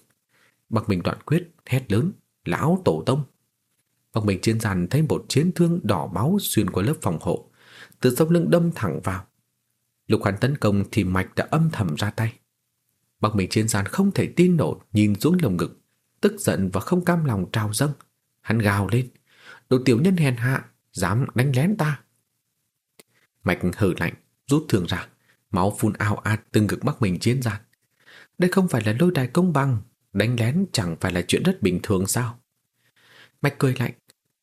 Speaker 1: Bạc mình đoạn quyết hét lớn, lão tổ tông. Bạc mình trên giàn thấy một chiến thương đỏ máu xuyên qua lớp phòng hộ, từ sau lưng đâm thẳng vào. Lục hắn tấn công thì mạch đã âm thầm ra tay. bác mình trên giàn không thể tin nổi nhìn xuống lồng ngực, tức giận và không cam lòng trào dâng. Hắn gào lên, đồ tiểu nhân hèn hạ, dám đánh lén ta. Mạch hử lạnh, rút thương ra, máu phun ao ạt từng ngực bác mình chiến gian. Đây không phải là lôi đài công bằng, đánh lén chẳng phải là chuyện rất bình thường sao? Mạch cười lạnh,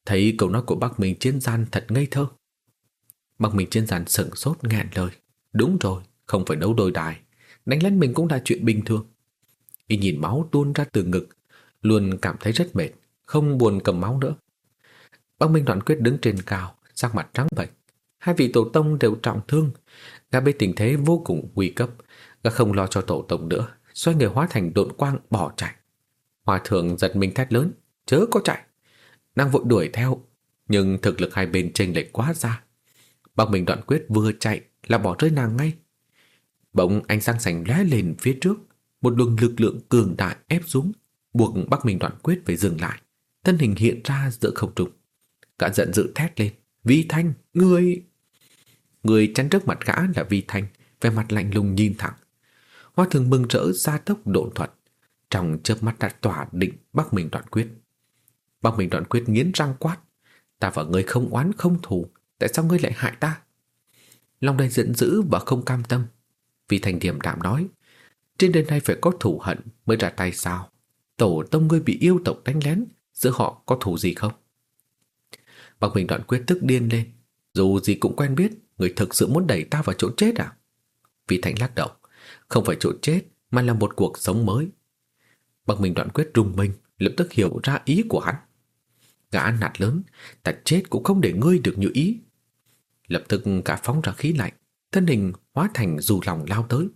Speaker 1: thấy câu nói của bác mình chiến gian thật ngây thơ. Bác mình chiến gian sững sốt ngạn lời. Đúng rồi, không phải đấu đôi đài, đánh lén mình cũng là chuyện bình thường. Y nhìn máu tuôn ra từ ngực, luôn cảm thấy rất mệt, không buồn cầm máu nữa. Bác Minh Đoạn Quyết đứng trên cao, sắc mặt trắng bệch, Hai vị tổ tông đều trọng thương, gã biết tình thế vô cùng nguy cấp, gã không lo cho tổ tông nữa, xoay người hóa thành độn quang bỏ chạy. Hòa thượng giật mình thét lớn, chớ có chạy. Nàng vội đuổi theo, nhưng thực lực hai bên chênh lệch quá xa. Bác mình đoạn quyết vừa chạy là bỏ rơi nàng ngay. Bỗng ánh sáng sành lóe lên phía trước, một luồng lực lượng cường đại ép xuống, buộc Bắc Minh Đoạn Quyết phải dừng lại. Thân hình hiện ra giữa không trung. Cả giận dữ thét lên, Vi Thanh, ngươi... Người chắn trước mặt gã là Vi Thanh, vẻ mặt lạnh lùng nhìn thẳng. Hoa thường mừng rỡ ra tốc độn thuật, trong chớp mắt đã tỏa định Bắc Minh đoạn quyết. Bác Minh đoạn quyết nghiến răng quát, ta và ngươi không oán không thù, tại sao ngươi lại hại ta? Lòng đầy giận dữ và không cam tâm. vì thành điểm đạm nói, trên đời này phải có thù hận mới ra tay sao? Tổ tông ngươi bị yêu tộc đánh lén, giữa họ có thù gì không? Bác Minh đoạn quyết tức điên lên, dù gì cũng quen biết, Người thực sự muốn đẩy ta vào chỗ chết à? vì Thành lắc đầu. Không phải chỗ chết, mà là một cuộc sống mới. Bác mình đoạn quyết rung mình, lập tức hiểu ra ý của hắn. Gã nạt lớn, ta chết cũng không để ngươi được như ý. lập tức cả phóng ra khí lạnh, thân hình hóa thành dù lòng lao tới.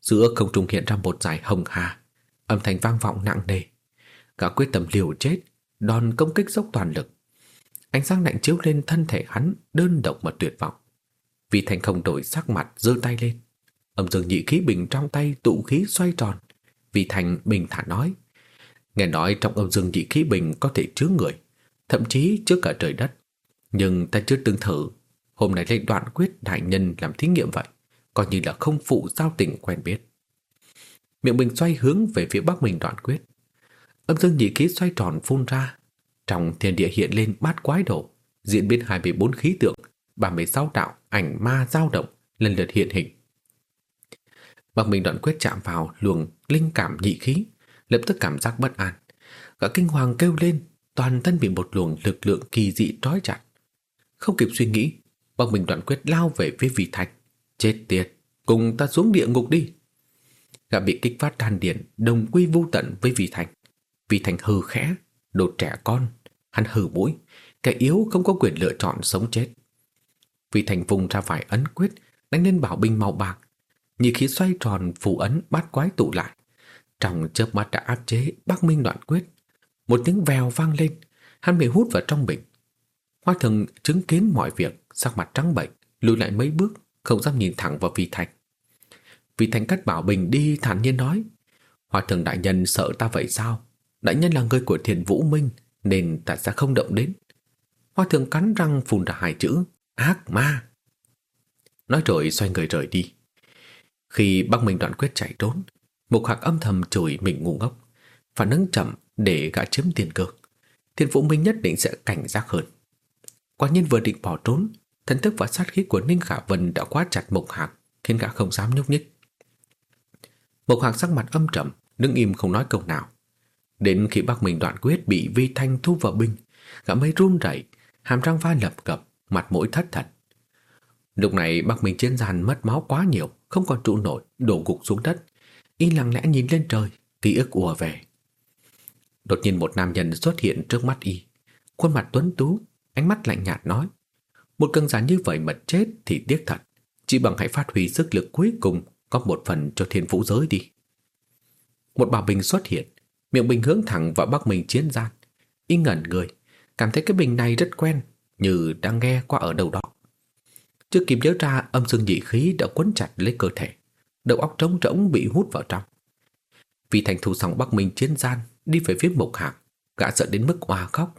Speaker 1: Giữa không trung hiện ra một dải hồng hà, âm thanh vang vọng nặng nề. gã quyết tâm liều chết, đòn công kích dốc toàn lực. Ánh sáng lạnh chiếu lên thân thể hắn đơn độc mà tuyệt vọng. Vì thành không đổi sắc mặt giơ tay lên. Âm dương nhị khí bình trong tay tụ khí xoay tròn. Vì thành bình thản nói. Nghe nói trong âm dương nhị khí bình có thể chứa người, thậm chí chứa cả trời đất. Nhưng ta chưa từng thử. Hôm nay lên đoạn quyết đại nhân làm thí nghiệm vậy. Coi như là không phụ giao tình quen biết. Miệng bình xoay hướng về phía bắc mình đoạn quyết. Âm dương nhị khí xoay tròn phun ra. Trong thiên địa hiện lên bát quái đồ, diễn biến 24 khí tượng, 36 đạo ảnh ma dao động lần lượt hiện hình. Bắc mình đoạn quyết chạm vào luồng linh cảm nhị khí, lập tức cảm giác bất an. gã kinh hoàng kêu lên, toàn thân bị một luồng lực lượng kỳ dị trói chặt. Không kịp suy nghĩ, Bắc mình đoạn quyết lao về phía vị thạch. Chết tiệt, cùng ta xuống địa ngục đi. Gã bị kích phát đan điện, đồng quy vô tận với vị thành. Vị thành hừ khẽ, đồ trẻ con. Hắn hừ mũi, kẻ yếu không có quyền lựa chọn sống chết. Vị thành vùng ra vài ấn quyết, đánh lên bảo binh màu bạc. Nhị khí xoay tròn phù ấn bát quái tụ lại. Trong chớp mắt đã áp chế Bắc Minh đoạn quyết. Một tiếng vèo vang lên, hắn bị hút vào trong bình. Hoa thần chứng kiến mọi việc, sắc mặt trắng bệch, lùi lại mấy bước, không dám nhìn thẳng vào vị thành. Vị thành cắt bảo bình đi thản nhiên nói, Hoa thần đại nhân sợ ta vậy sao? Đại nhân là người của thiền vũ minh, nên ta sẽ không động đến. Hoa thường cắn răng phun ra hai chữ, ác ma. Nói rồi xoay người rời đi. Khi bác Minh đoạn quyết chạy trốn, Mục Hạc âm thầm chửi mình ngu ngốc, phản ứng chậm để gã chiếm tiền cơ. Thiên Vũ Minh nhất định sẽ cảnh giác hơn. Quả nhiên vừa định bỏ trốn, thần thức và sát khí của Ninh Khả Vân đã quá chặt Mục Hạc, khiến gã không dám nhúc nhích. Mục Hạc sắc mặt âm trầm, đứng im không nói câu nào. Đến khi bác mình đoạn quyết bị Vi Thanh thu vào binh, gã mới run rẩy, hàm răng va lập cập, mặt mũi thất thật. Lúc này bác mình chiến giàn mất máu quá nhiều, không còn trụ nổi, đổ gục xuống đất. Y lặng lẽ nhìn lên trời, ký ức ùa về. Đột nhiên một nam nhân xuất hiện trước mắt Y. Khuôn mặt tuấn tú, ánh mắt lạnh nhạt nói. Một cơn giả như vậy mà chết thì tiếc thật. Chỉ bằng hãy phát huy sức lực cuối cùng có một phần cho thiên vũ giới đi. Một bảo bình xuất hiện, miệng bình hướng thẳng vào bắc mình chiến gian. Y ngẩn người, cảm thấy cái bình này rất quen, như đang nghe qua ở đâu đó. Chưa kịp nhớ ra âm dương dị khí đã quấn chặt lấy cơ thể, đầu óc trống rỗng bị hút vào trong. Vì thành thủ sóng bắc mình chiến gian đi về phía Mộc hạc, gã sợ đến mức hoa khóc.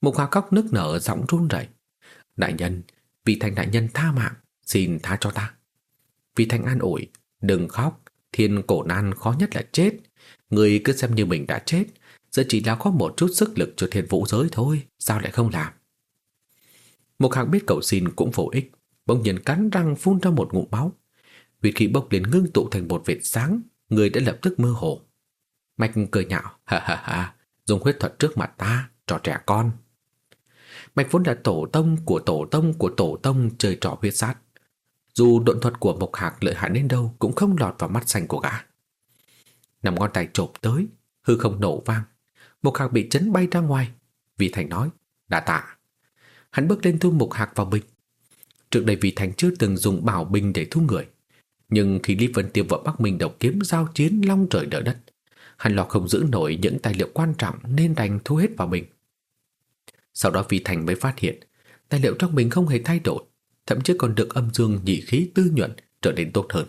Speaker 1: Mộc hạc khóc nức nở giọng run rẩy. Đại nhân, vì thành đại nhân tha mạng, xin tha cho ta. Vì thành an ủi, đừng khóc, thiên cổ nan khó nhất là chết. Người cứ xem như mình đã chết, giờ chỉ là có một chút sức lực cho thiên vũ giới thôi, sao lại không làm? Một Hạc biết cậu xin cũng vô ích, bỗng nhiên cắn răng phun ra một ngụm máu vì khí bốc lên ngưng tụ thành một vệt sáng, người đã lập tức mơ hồ. Mạch cười nhạo, ha ha ha, dùng huyết thuật trước mặt ta, trò trẻ con. Mạch vốn là tổ tông của tổ tông của tổ tông chơi trò huyết sát. Dù độn thuật của Mộc Hạc lợi hại đến đâu cũng không lọt vào mắt xanh của gã. Nằm ngón tay chộp tới, hư không nổ vang. Mộc Hạc bị chấn bay ra ngoài. Vì Thành nói, đã tạ. Hắn bước lên thu Mộc Hạc vào bình. Trước đây Vì Thành chưa từng dùng bảo bình để thu người. Nhưng khi Lý Vân Tiêu và Bắc Minh độc kiếm giao chiến long trời đỡ đất, hắn lo không giữ nổi những tài liệu quan trọng nên đành thu hết vào bình. Sau đó Vi Thành mới phát hiện tài liệu trong bình không hề thay đổi, thậm chí còn được âm dương nhị khí tư nhuận trở nên tốt hơn.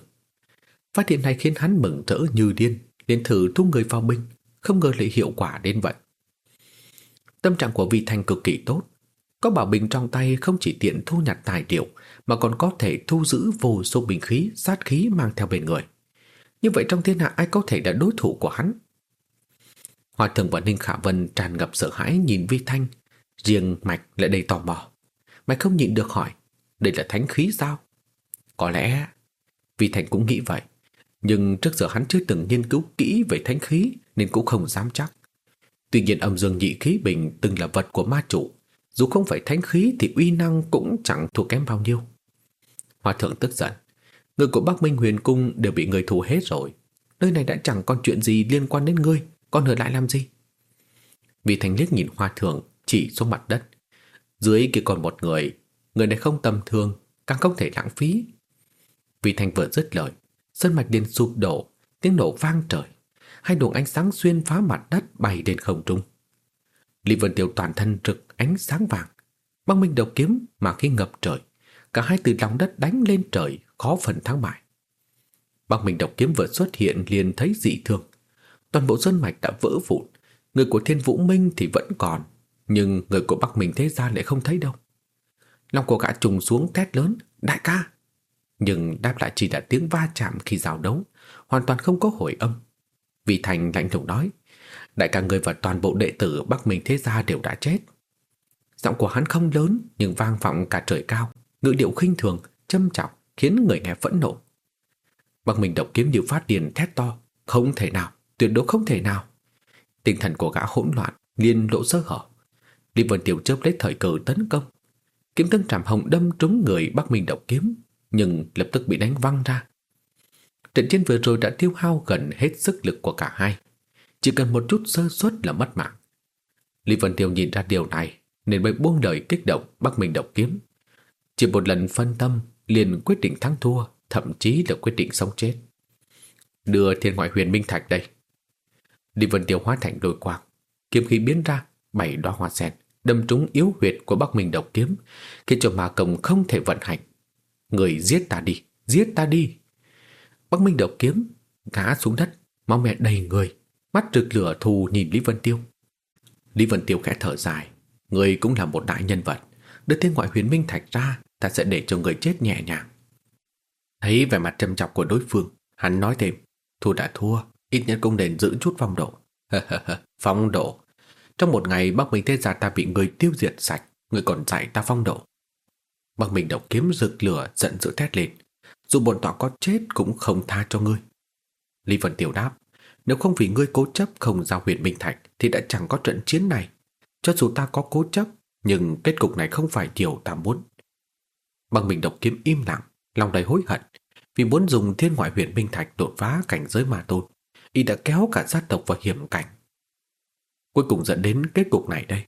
Speaker 1: Phát hiện này khiến hắn mừng rỡ như điên, liền thử thu người vào mình, không ngờ lại hiệu quả đến vậy. Tâm trạng của Vi Thành cực kỳ tốt, có bảo bình trong tay không chỉ tiện thu nhặt tài liệu mà còn có thể thu giữ vô số bình khí, sát khí mang theo bên người. Như vậy trong thiên hạ ai có thể là đối thủ của hắn? Hòa thượng và Ninh Khả Vân tràn ngập sợ hãi nhìn Vi Thanh, riêng Mạch lại đầy tò mò. Mạch không nhịn được hỏi, đây là thánh khí sao? Có lẽ Vi Thanh cũng nghĩ vậy, nhưng trước giờ hắn chưa từng nghiên cứu kỹ về thánh khí nên cũng không dám chắc. Tuy nhiên âm dương nhị khí bình từng là vật của ma chủ, dù không phải thánh khí thì uy năng cũng chẳng thua kém bao nhiêu. Hòa thượng tức giận, người của Bắc Minh Huyền Cung đều bị người thù hết rồi. Nơi này đã chẳng còn chuyện gì liên quan đến ngươi, con ở lại làm gì? Vì Thành liếc nhìn Hòa thượng chỉ xuống mặt đất. Dưới kia còn một người, Người này không tầm thường Càng không thể lãng phí. Vì thành vừa dứt lời Sân mạch điện sụp đổ Tiếng nổ vang trời. Hai luồng ánh sáng xuyên phá mặt đất bay lên không trung. Lý Vân Tiêu toàn thân rực ánh sáng vàng. Băng minh độc kiếm mà khi ngập trời Cả hai từ lòng đất đánh lên trời, Khó phần thắng bại. Băng minh độc kiếm vừa xuất hiện liền thấy dị thường. Toàn bộ sơn mạch đã vỡ vụn, Người của thiên vũ minh thì vẫn còn, Nhưng người của Bắc Minh thế gia lại không thấy đâu. Lòng của gã trùng xuống thét lớn, Đại ca! Nhưng đáp lại chỉ là tiếng va chạm khi giao đấu, Hoàn toàn không có hồi âm. Vì Thành lạnh lùng nói, Đại ca người và toàn bộ đệ tử Bắc Minh thế gia đều đã chết. Giọng của hắn không lớn Nhưng vang vọng cả trời cao. Ngữ điệu khinh thường, châm chọc Khiến người nghe phẫn nộ. Bắc Minh độc kiếm như phát điên thét to Không thể nào, tuyệt đối không thể nào. Tinh thần của gã hỗn loạn liền lộ sơ hở. Lý Vân Tiểu chớp lấy thời cơ tấn công. Kiếm thân trảm hồng đâm trúng người Bắc Minh độc kiếm Nhưng lập tức bị đánh văng ra. Trận chiến vừa rồi đã tiêu hao gần hết sức lực của cả hai. Chỉ cần một chút sơ suất là mất mạng. Lý Vân Tiêu nhìn ra điều này Nên mới buông lời kích động Bắc Minh độc kiếm. Chỉ một lần phân tâm, liền quyết định thắng thua, Thậm chí là quyết định sống chết. Đưa thiên ngoại huyền minh thạch đây. Lý Vân Tiêu hóa thành đôi quang. Kiếm khí biến ra, Bảy đóa hoa sen, Đâm trúng yếu huyệt của Bắc Minh độc kiếm, Khiến cho ma công không thể vận hành. Người giết ta đi, Giết ta đi. Bắc Minh độc kiếm Ngã xuống đất, Máu mẹ đầy người, Mắt rực lửa thù nhìn Lý Vân Tiêu. Lý Vân Tiêu khẽ thở dài, Người cũng là một đại nhân vật. Đưa thiên ngoại huyền minh thạch ra Ta sẽ để cho người chết nhẹ nhàng. Thấy vẻ mặt trầm chọc của đối phương, Hắn nói thêm Thua đã thua, Ít nhất cũng nên giữ chút phong độ. Phong độ? Trong một ngày, Bắc Minh Thế Gia ta bị người tiêu diệt sạch, Người còn dạy ta phong độ. Bắc Minh độc kiếm rực lửa, giận dữ thét lên, Dù bọn tọa có chết cũng không tha cho ngươi. Lý Vân Tiểu đáp, Nếu không vì ngươi cố chấp không giao huyện Minh Thạch Thì đã chẳng có trận chiến này. Cho dù ta có cố chấp, Nhưng kết cục này không phải điều ta muốn. Bằng mình độc kiếm im lặng Lòng đầy hối hận Vì muốn dùng thiên ngoại huyền Minh Thạch đột phá cảnh giới ma tôn y đã kéo cả gia tộc vào hiểm cảnh. Cuối cùng dẫn đến kết cục này đây.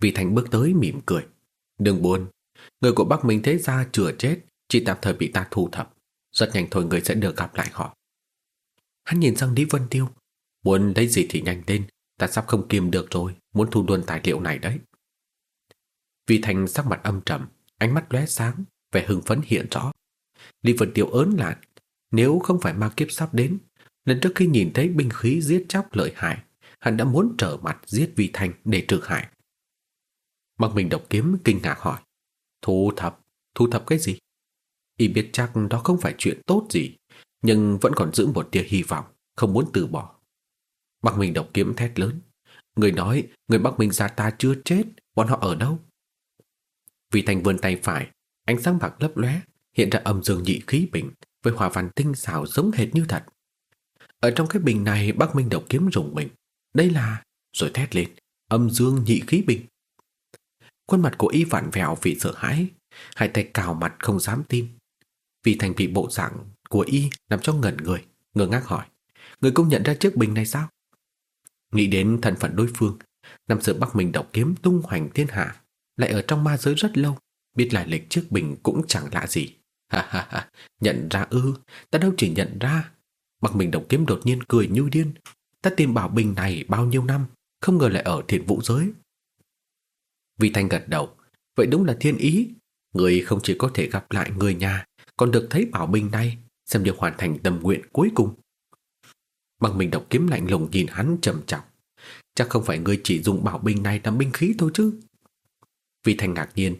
Speaker 1: Vị Thành bước tới mỉm cười. Đừng buồn, người của Bắc Minh thế gia chưa chết, chỉ tạm thời bị ta thu thập. Rất nhanh thôi người sẽ được gặp lại họ. Hắn nhìn sang Lý Vân Tiêu. Muốn lấy gì thì nhanh lên, ta sắp không kiềm được rồi, muốn thu luôn tài liệu này đấy. Vị Thành sắc mặt âm trầm, ánh mắt lóe sáng, vẻ hưng phấn hiện rõ. Lý Vân Tiêu ớn lạn, nếu không phải ma kiếp sắp đến, Lần trước khi nhìn thấy binh khí giết chóc lợi hại, hắn đã muốn trở mặt giết Vi Thanh để trừ hại. Mặc mình độc kiếm kinh ngạc hỏi, thu thập, thu thập cái gì? Y biết chắc đó không phải chuyện tốt gì, nhưng vẫn còn giữ một tia hy vọng, không muốn từ bỏ. Bắc Minh độc kiếm thét lớn. Người nói, người Bắc Minh gia ta chưa chết, bọn họ ở đâu? Vì Thành vươn tay phải, ánh sáng bạc lấp lóe, hiện ra âm dương nhị khí bình với hòa văn tinh xảo giống hệt như thật. Ở trong cái bình này bác Minh độc kiếm dùng mình. Đây là... Rồi thét lên. Âm dương nhị khí bình. Khuôn mặt của y vặn vẹo vì sợ hãi. Hai tay cào mặt không dám tin. Vì thành bị bộ dạng của y làm cho ngẩn người. Ngờ ngác hỏi. Người công nhận ra chiếc bình này sao? Nghĩ đến thân phận đối phương. Năm xưa Bắc Minh độc kiếm tung hoành thiên hạ. Lại ở trong ma giới rất lâu. Biết lại lịch trước bình cũng chẳng lạ gì. Ha ha ha, nhận ra ư, ta đâu chỉ nhận ra, Bắc mình Đồng Kiếm đột nhiên cười như điên. Ta tìm bảo bình này bao nhiêu năm, không ngờ lại ở thiện vũ giới. Vì Thanh gật đầu, vậy đúng là thiên ý. Người không chỉ có thể gặp lại người nhà, còn được thấy bảo bình này, xem như hoàn thành tâm nguyện cuối cùng. Bằng mình độc kiếm lạnh lùng nhìn hắn trầm trọng. Chắc không phải người chỉ dùng bảo bình này làm binh khí thôi chứ. Vi Thanh ngạc nhiên,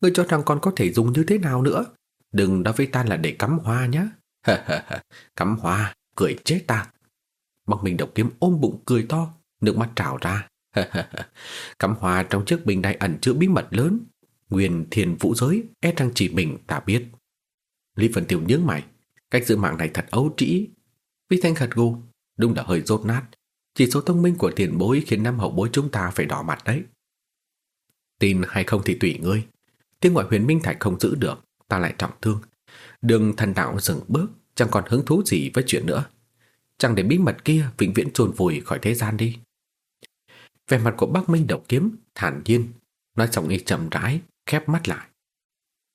Speaker 1: người cho rằng con có thể dùng như thế nào nữa. Đừng nói với ta là để cắm hoa nhá. cắm hoa, cười chết ta. Bằng mình độc kiếm ôm bụng cười to, nước mắt trào ra. Cắm hoa trong chiếc bình này ẩn chứa bí mật lớn. Nguyên thiền vũ giới, e rằng chỉ mình ta biết. Lý Phần Tiêu nhướng mày, cách giữ mạng này thật ấu trĩ. Vi Thanh khật gù, đúng là hơi rốt nát. Chỉ số thông minh của tiền bối khiến năm hậu bối chúng ta phải đỏ mặt đấy. Tin hay không thì tùy ngươi. Tiếng ngoại huyền minh thạch không giữ được, ta lại trọng thương. Đường thần đạo dừng bước, chẳng còn hứng thú gì với chuyện nữa. Chẳng để bí mật kia vĩnh viễn trồn vùi khỏi thế gian đi. Về mặt của bác Minh độc kiếm thản nhiên, nói giọng y chậm rãi, khép mắt lại.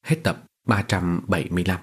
Speaker 1: Hết tập 375